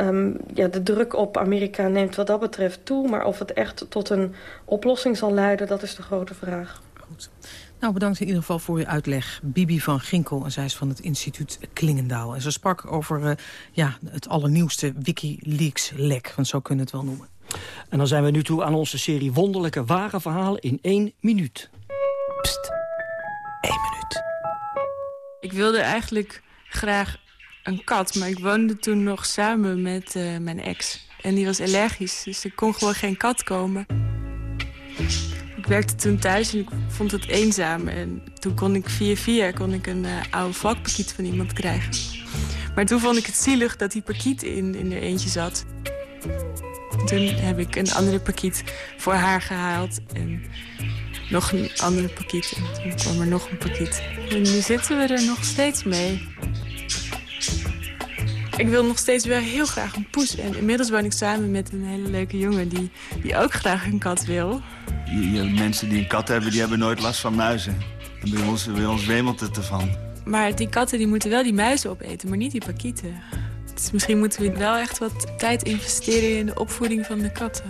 Um, ja, de druk op Amerika neemt wat dat betreft toe, maar of het echt tot een oplossing zal leiden, dat is de grote vraag. Nou, bedankt in ieder geval voor uw uitleg. Bibi van Ginkel, en zij is van het instituut Klingendaal. En ze sprak over uh, ja, het allernieuwste Wikileaks-lek, want zo kunnen we het wel noemen. En dan zijn we nu toe aan onze serie wonderlijke ware verhalen in één minuut. Pst, één minuut. Ik wilde eigenlijk graag een kat, maar ik woonde toen nog samen met uh, mijn ex. En die was allergisch, dus er kon gewoon geen kat komen. Werkte toen thuis en ik vond het eenzaam. En toen kon ik via via kon ik een uh, oude vakpakiet van iemand krijgen. Maar toen vond ik het zielig dat die pakiet in, in er eentje zat. Toen heb ik een andere pakiet voor haar gehaald. En nog een andere pakiet. En toen kwam er nog een pakiet. En nu zitten we er nog steeds mee. Ik wil nog steeds wel heel graag een poes. En inmiddels woon ik samen met een hele leuke jongen die, die ook graag een kat wil. Je, mensen die een kat hebben, die hebben nooit last van muizen. En bij ons, bij ons wemelt het ervan. Maar die katten die moeten wel die muizen opeten, maar niet die pakieten. Dus misschien moeten we wel echt wat tijd investeren in de opvoeding van de katten.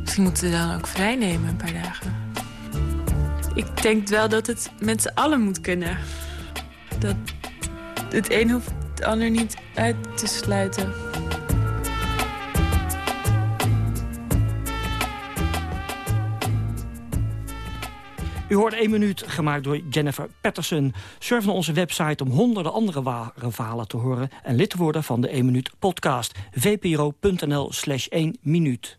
Misschien moeten we dan ook vrijnemen een paar dagen. Ik denk wel dat het met z'n allen moet kunnen. Dat het een hoeft het ander niet uit te sluiten. U hoort 1 minuut, gemaakt door Jennifer Patterson. Surf naar onze website om honderden andere ware verhalen te horen... en lid te worden van de 1 minuut podcast. vpro.nl slash 1 minuut.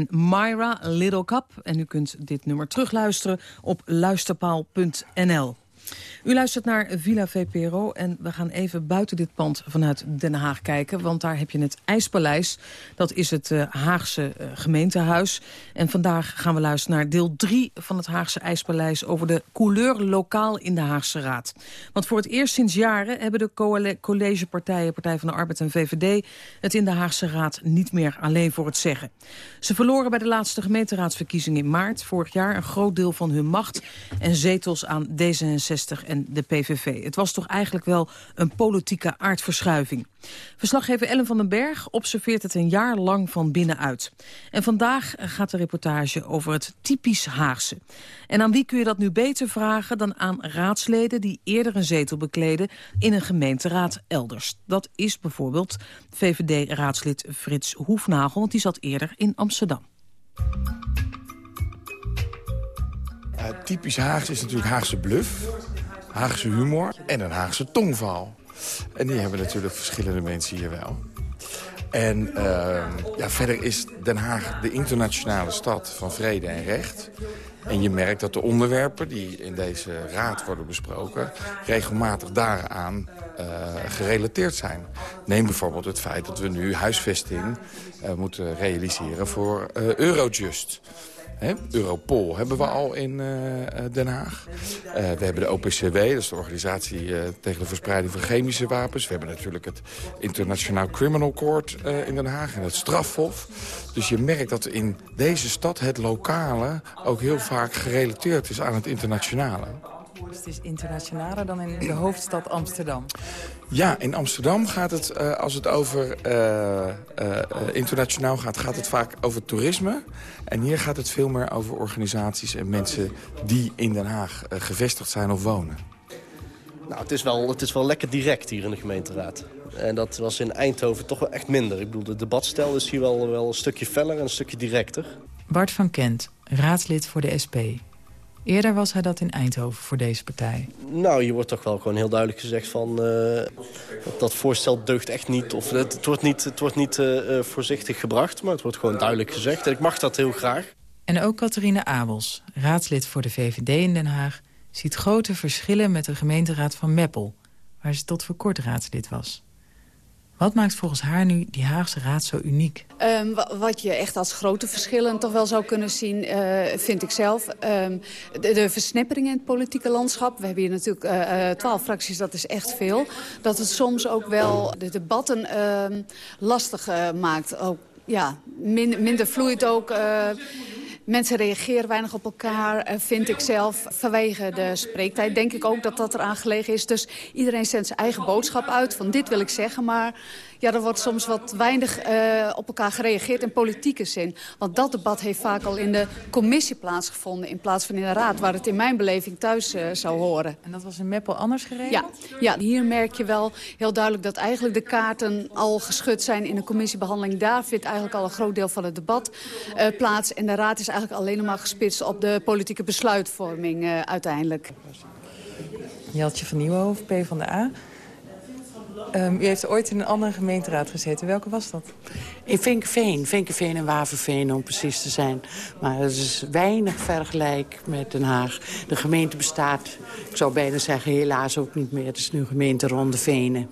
en Myra Little Cup. En u kunt dit nummer terugluisteren op luisterpaal.nl. U luistert naar Villa VPRO en we gaan even buiten dit pand vanuit Den Haag kijken. Want daar heb je het IJspaleis. Dat is het eh, Haagse eh, gemeentehuis. En vandaag gaan we luisteren naar deel 3 van het Haagse IJspaleis... over de couleur lokaal in de Haagse Raad. Want voor het eerst sinds jaren hebben de colle- collegepartijen... Partij van de Arbeid en VVD het in de Haagse Raad niet meer alleen voor het zeggen. Ze verloren bij de laatste gemeenteraadsverkiezingen in maart vorig jaar... een groot deel van hun macht en zetels aan D66 en de PVV. Het was toch eigenlijk wel een politieke aardverschuiving. Verslaggever Ellen van den Berg observeert het een jaar lang van binnenuit. En vandaag gaat de reportage over het typisch Haagse. En aan wie kun je dat nu beter vragen dan aan raadsleden... die eerder een zetel bekleden in een gemeenteraad elders. Dat is bijvoorbeeld VVD-raadslid Frits Hoefnagel... want die zat eerder in Amsterdam. Typisch Haags is natuurlijk Haagse bluff, Haagse humor en een Haagse tongval. En die hebben natuurlijk verschillende mensen hier wel. En uh, ja, verder is Den Haag de internationale stad van vrede en recht. En je merkt dat de onderwerpen die in deze raad worden besproken... regelmatig daaraan uh, gerelateerd zijn. Neem bijvoorbeeld het feit dat we nu huisvesting uh, moeten realiseren voor uh, Eurojust. Europol hebben we al in eh, eh, Den Haag. Eh, we hebben de OPCW, dat is de organisatie tegen de verspreiding van chemische wapens. We hebben natuurlijk het Internationaal Criminal Court in Den Haag en het strafhof. Dus je merkt dat in deze stad het lokale ook heel vaak gerelateerd is aan het internationale. Dus het is internationaler dan in de hoofdstad Amsterdam. Ja, in Amsterdam gaat het, eh, als het over eh, eh, internationaal gaat, gaat het vaak over toerisme. En hier gaat het veel meer over organisaties en mensen die in Den Haag gevestigd zijn of wonen. Nou, het is, wel, het is wel lekker direct hier in de gemeenteraad. En dat was in Eindhoven toch wel echt minder. Ik bedoel, de debatstijl is hier wel, wel een stukje feller en een stukje directer. Bart van Kent, raadslid voor de SP. Eerder was hij dat in Eindhoven voor deze partij. Nou, hier wordt toch wel gewoon heel duidelijk gezegd van... eh, dat, dat voorstel deugt echt niet. Of het, het wordt niet, het wordt niet eh, eh, voorzichtig gebracht, maar het wordt gewoon duidelijk gezegd. En ik mag dat heel graag. En ook Catharine Abels, raadslid voor de VVD in Den Haag... ziet grote verschillen met de gemeenteraad van Meppel... waar ze tot voor kort raadslid was. Wat maakt volgens haar nu die Haagse raad zo uniek? Ehm, wa- wat je echt als grote verschillen toch wel zou kunnen zien, eh, vind ik zelf. Ehm, de, versnippering in het politieke landschap. We hebben hier natuurlijk eh, eh, twaalf fracties, dat is echt veel. Dat het soms ook wel de debatten ehm, lastig maakt. Ook, ja, min- minder vloeit ook. Mensen reageren weinig op elkaar, eh, vind ik zelf. Vanwege de spreektijd denk ik ook dat dat eraan gelegen is. Dus iedereen zendt zijn eigen boodschap uit van dit wil ik zeggen. Maar ja, er wordt soms wat weinig eh, op elkaar gereageerd in politieke zin. Want dat debat heeft vaak al in de commissie plaatsgevonden... in plaats van in de raad, waar het in mijn beleving thuis eh, zou horen. En dat was in Meppel anders geregeld? Ja, ja, hier merk je wel heel duidelijk dat eigenlijk de kaarten al geschud zijn in de commissiebehandeling. Daar vindt eigenlijk al een groot deel van het debat eh, plaats. En de raad is eigenlijk alleen nog maar gespitst op de politieke besluitvorming uiteindelijk. Jeltje van Nieuwenhoven, P van de A. Ehm, u heeft ooit in een andere gemeenteraad gezeten. Welke was dat? In Vinkeveen, Vinkeveen en Waverveen om precies te zijn. Maar het is weinig vergelijk met Den Haag. De gemeente bestaat, ik zou bijna zeggen, helaas ook niet meer. Het is nu gemeente Ronde Venen.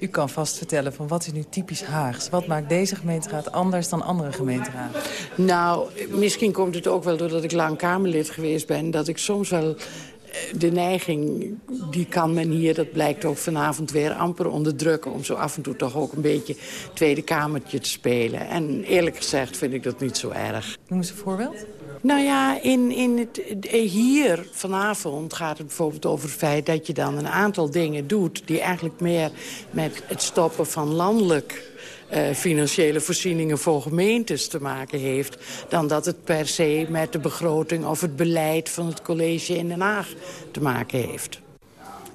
U kan vast vertellen van wat is nu typisch Haags? Wat maakt deze gemeenteraad anders dan andere gemeenteraden? Nou, misschien komt het ook wel doordat ik lang Kamerlid geweest ben... dat ik soms wel de neiging, die kan men hier, dat blijkt ook vanavond weer amper onderdrukken... om zo af en toe toch ook een beetje Tweede Kamertje te spelen. En eerlijk gezegd vind ik dat niet zo erg. Noem eens een voorbeeld. Nou ja, in, in het, eh, hier vanavond gaat het bijvoorbeeld over het feit... dat je dan een aantal dingen doet... die eigenlijk meer met het stoppen van landelijk... eh, financiële voorzieningen voor gemeentes te maken heeft... dan dat het per se met de begroting of het beleid van het college in Den Haag te maken heeft.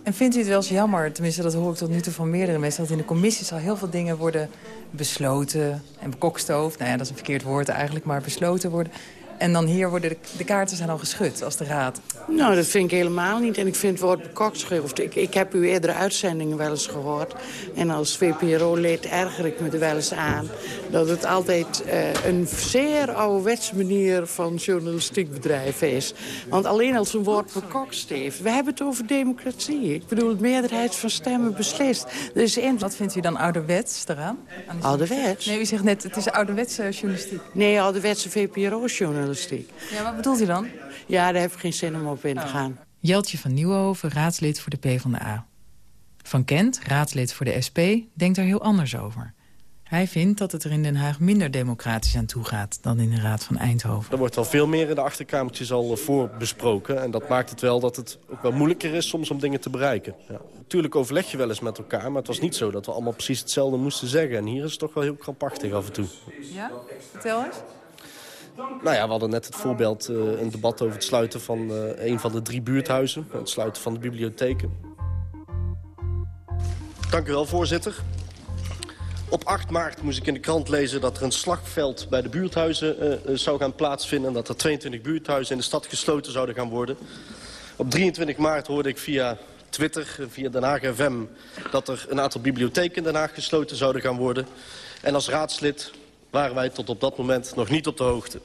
En vindt u het wel eens jammer, tenminste dat hoor ik tot nu toe van meerdere mensen... dat in de commissies al heel veel dingen worden besloten en bekokstoofd. Nou ja, dat is een verkeerd woord eigenlijk, maar besloten worden. En dan hier worden de, de kaarten zijn al geschud als de raad. Nou, dat vind ik helemaal niet. En ik vind het woord bekokschrift. Ik, ik heb uw eerdere uitzendingen wel eens gehoord. En als VPRO-lid erger ik me er wel eens aan... dat het altijd eh, een zeer ouderwetse manier van journalistiek bedrijven is. Want alleen als een woord bekokst heeft... We hebben het over democratie. Ik bedoel, de meerderheid van stemmen beslist. Dus in... Wat vindt u dan ouderwets eraan? Ouderwets? Nee, u zegt net, het is ouderwetse journalistiek. Nee, ouderwetse VPRO-journalistiek. Ja, wat bedoelt u dan? Ja, daar heb ik geen zin om op in te gaan. Jeltje van Nieuwenhoven, raadslid voor de PvdA. Van Kent, raadslid voor de SP, denkt er heel anders over. Hij vindt dat het er in Den Haag minder democratisch aan toe gaat... dan in de Raad van Eindhoven. Er wordt wel veel meer in de achterkamertjes al eh, voor besproken. En dat maakt het wel dat het ook wel moeilijker is soms om dingen te bereiken. Ja. Natuurlijk overleg je wel eens met elkaar, maar het was niet zo dat we allemaal precies hetzelfde moesten zeggen. En hier is het toch wel heel krampachtig af en toe. Ja? Vertel eens. Nou ja, we hadden net het voorbeeld, eh, een debat over het sluiten van eh, een van de drie buurthuizen. Het sluiten van de bibliotheken. Dank u wel, voorzitter. Op 8 maart moest ik in de krant lezen dat er een slagveld bij de buurthuizen eh, zou gaan plaatsvinden. En dat er 22 buurthuizen in de stad gesloten zouden gaan worden. Op 23 maart hoorde ik via Twitter, via Den Haag FM... dat er een aantal bibliotheken in Den Haag gesloten zouden gaan worden. En als raadslid waren wij tot op dat moment nog niet op de hoogte.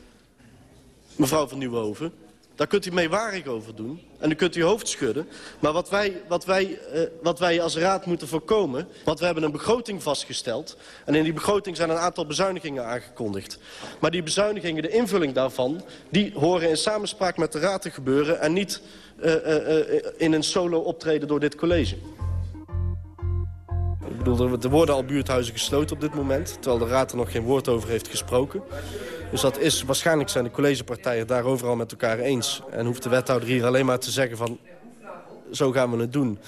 Mevrouw van Nieuwenhoven, Daar kunt u meewarig over doen. En u kunt uw hoofd schudden. Maar wat wij, wat, wij, uh, wat wij als raad moeten voorkomen... want we hebben een begroting vastgesteld. En in die begroting zijn een aantal bezuinigingen aangekondigd. Maar die bezuinigingen, de invulling daarvan... die horen in samenspraak met de raad te gebeuren... en niet uh, uh, in een solo optreden door dit college. Ik bedoel, er worden al buurthuizen gesloten op dit moment... terwijl de raad er nog geen woord over heeft gesproken. Dus dat is, waarschijnlijk zijn de collegepartijen daar overal met elkaar eens. En hoeft de wethouder hier alleen maar te zeggen van... zo gaan we het doen.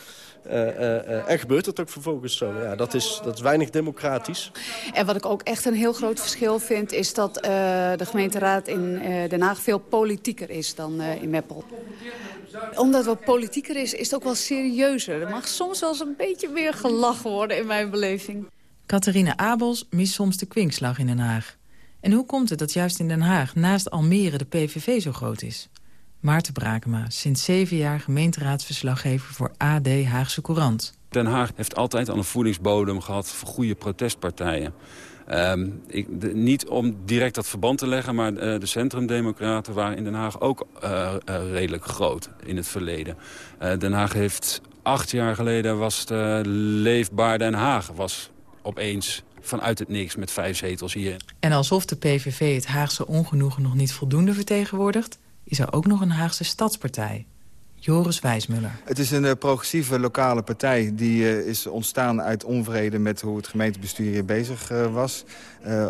Uh, uh, en gebeurt het ook vervolgens zo. Ja, dat, is, dat is weinig democratisch. En wat ik ook echt een heel groot verschil vind... is dat uh, de gemeenteraad in Den Haag veel politieker is dan in Meppel. Omdat het wat politieker is, is het ook wel serieuzer. Er mag soms wel eens een beetje meer gelachen worden in mijn beleving. Catharina Abels mist soms de kwinkslag in Den Haag. En hoe komt het dat juist in Den Haag naast Almere de PVV zo groot is? Maarten Brakema, sinds zeven jaar gemeenteraadsverslaggever voor AD Haagse Courant. Den Haag heeft altijd al een voedingsbodem gehad voor goede protestpartijen. Um, ik, de, niet om direct dat verband te leggen, maar uh, de centrumdemocraten waren in Den Haag ook uh, uh, redelijk groot in het verleden. Den Haag heeft acht jaar geleden was leefbaar Den Haag was opeens vanuit het niks met vijf zetels hier. En alsof de PVV het Haagse ongenoegen nog niet voldoende vertegenwoordigt... is er ook nog een Haagse stadspartij. Joris Wijsmuller. Het is een uh, progressieve lokale partij die uh, is ontstaan uit onvrede met hoe het gemeentebestuur hier bezig uh, was.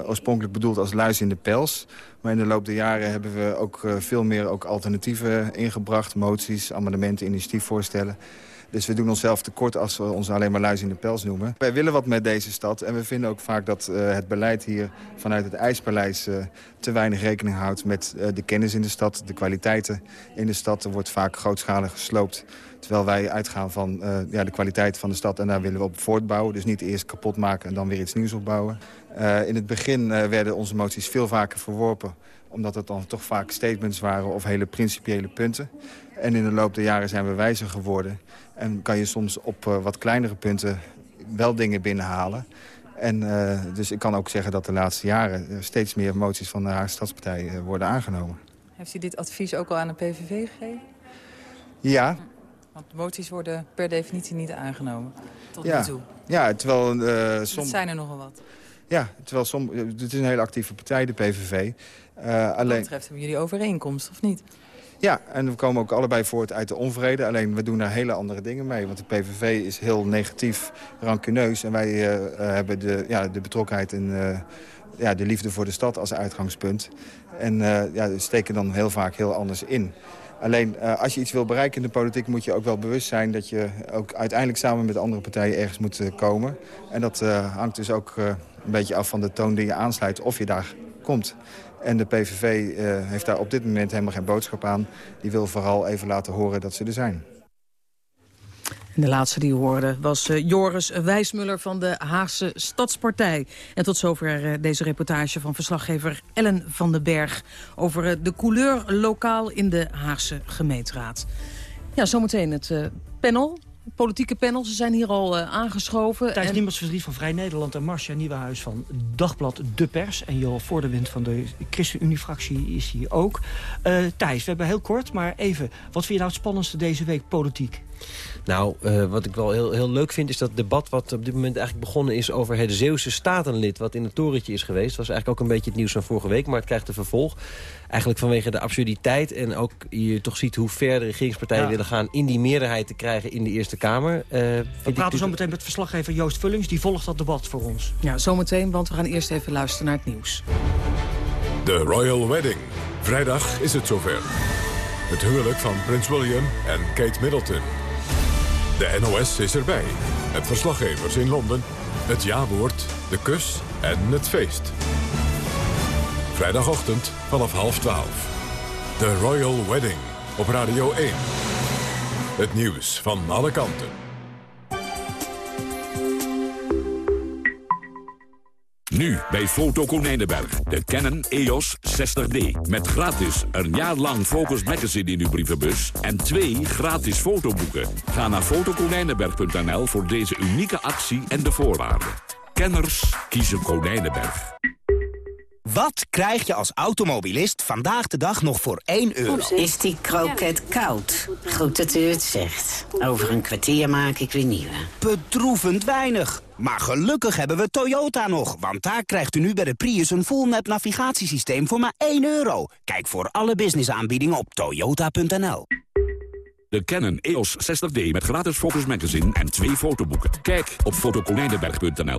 oorspronkelijk bedoeld als luis in de pels. Maar in de loop der jaren hebben we ook veel meer ook alternatieven ingebracht. Moties, amendementen, initiatiefvoorstellen. Dus we doen onszelf tekort als we ons alleen maar luis in de pels noemen. Wij willen wat met deze stad en we vinden ook vaak dat uh, het beleid hier vanuit het IJspaleis uh, te weinig rekening houdt met uh, de kennis in de stad, de kwaliteiten in de stad. Er wordt vaak grootschalig gesloopt. Terwijl wij uitgaan van ja, de kwaliteit van de stad en daar willen we op voortbouwen. Dus niet eerst kapot maken en dan weer iets nieuws opbouwen. in het begin werden onze moties veel vaker verworpen omdat het dan toch vaak statements waren of hele principiële punten. En in de loop der jaren zijn we wijzer geworden. En kan je soms op uh, wat kleinere punten wel dingen binnenhalen. En uh, dus ik kan ook zeggen dat de laatste jaren steeds meer moties van de Haagse Stadspartij uh, worden aangenomen. Heeft u dit advies ook al aan de PVV gegeven? Ja. Want moties worden per definitie niet aangenomen, tot ja. nu toe. Ja, terwijl... Uh, som... zijn er nogal wat. Ja, terwijl som... het is een hele actieve partij, de PVV. Alleen... Wat betreft hebben jullie overeenkomst, of niet? Ja, en we komen ook allebei voort uit de onvrede. Alleen we doen daar hele andere dingen mee. Want de PVV is heel negatief, rancuneus. En wij uh, hebben de, ja, de betrokkenheid en uh, ja, de liefde voor de stad als uitgangspunt. En ja, steken dan heel vaak heel anders in. Alleen als je iets wil bereiken in de politiek moet je ook wel bewust zijn... dat je ook uiteindelijk samen met andere partijen ergens moet komen. En dat hangt dus ook een beetje af van de toon die je aansluit of je daar komt. En de PVV uh, heeft daar op dit moment helemaal geen boodschap aan. Die wil vooral even laten horen dat ze er zijn. En de laatste die hoorde was uh, Joris Wijsmuller van de Haagse Stadspartij. En tot zover uh, deze reportage van verslaggever Ellen van den Berg... over de couleur lokaal in de Haagse gemeenteraad. Ja, zometeen het panel politieke panel. Ze zijn hier al uh, aangeschoven. Thijs en... Verdriet van Vrij Nederland en Marcia Nieuwenhuis van Dagblad De Pers. En Joel Voordewind van de ChristenUnie-fractie is hier ook. Uh, Thijs, we hebben heel kort, maar even. Wat vind je nou het spannendste deze week politiek? Nou, uh, wat ik wel heel, heel leuk vind is dat debat wat op dit moment eigenlijk begonnen is... over het Zeeuwse statenlid wat in het torentje is geweest. Dat was eigenlijk ook een beetje het nieuws van vorige week, maar het krijgt een vervolg. Eigenlijk vanwege de absurditeit en ook je toch ziet hoe ver de regeringspartijen ja. willen gaan... in die meerderheid te krijgen in de Eerste Kamer. Uh, we praten zo meteen met verslaggever Joost Vullings. Die volgt dat debat voor ons. Ja, zometeen, want we gaan eerst even luisteren naar het nieuws. De Royal Wedding. Vrijdag is het zover. Het huwelijk van Prins William en Kate Middleton. De NOS is erbij. Met verslaggevers in Londen, het jawoord, de kus en het feest. Vrijdagochtend vanaf half twaalf. De Royal Wedding op Radio 1. Het nieuws van alle kanten. Nu bij Foto Konijnenberg. De Canon EOS 60D. Met gratis een jaar lang Focus Magazine in uw brievenbus. En twee gratis fotoboeken. Ga naar fotokonijnenberg.nl voor deze unieke actie en de voorwaarden. Kenners kiezen Konijnenberg. Wat krijg je als automobilist vandaag de dag nog voor 1 euro? Is die kroket koud? Goed dat u het zegt. Over een kwartier maak ik weer nieuwe. Bedroevend weinig. Maar gelukkig hebben we Toyota nog. Want daar krijgt u nu bij de Prius een full map navigatiesysteem voor maar 1 euro. Kijk voor alle businessaanbiedingen op toyota.nl. De Canon EOS 60D met gratis Focus Magazine en twee fotoboeken. Kijk op fotoconijnenberg.nl.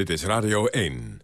Dit is Radio 1.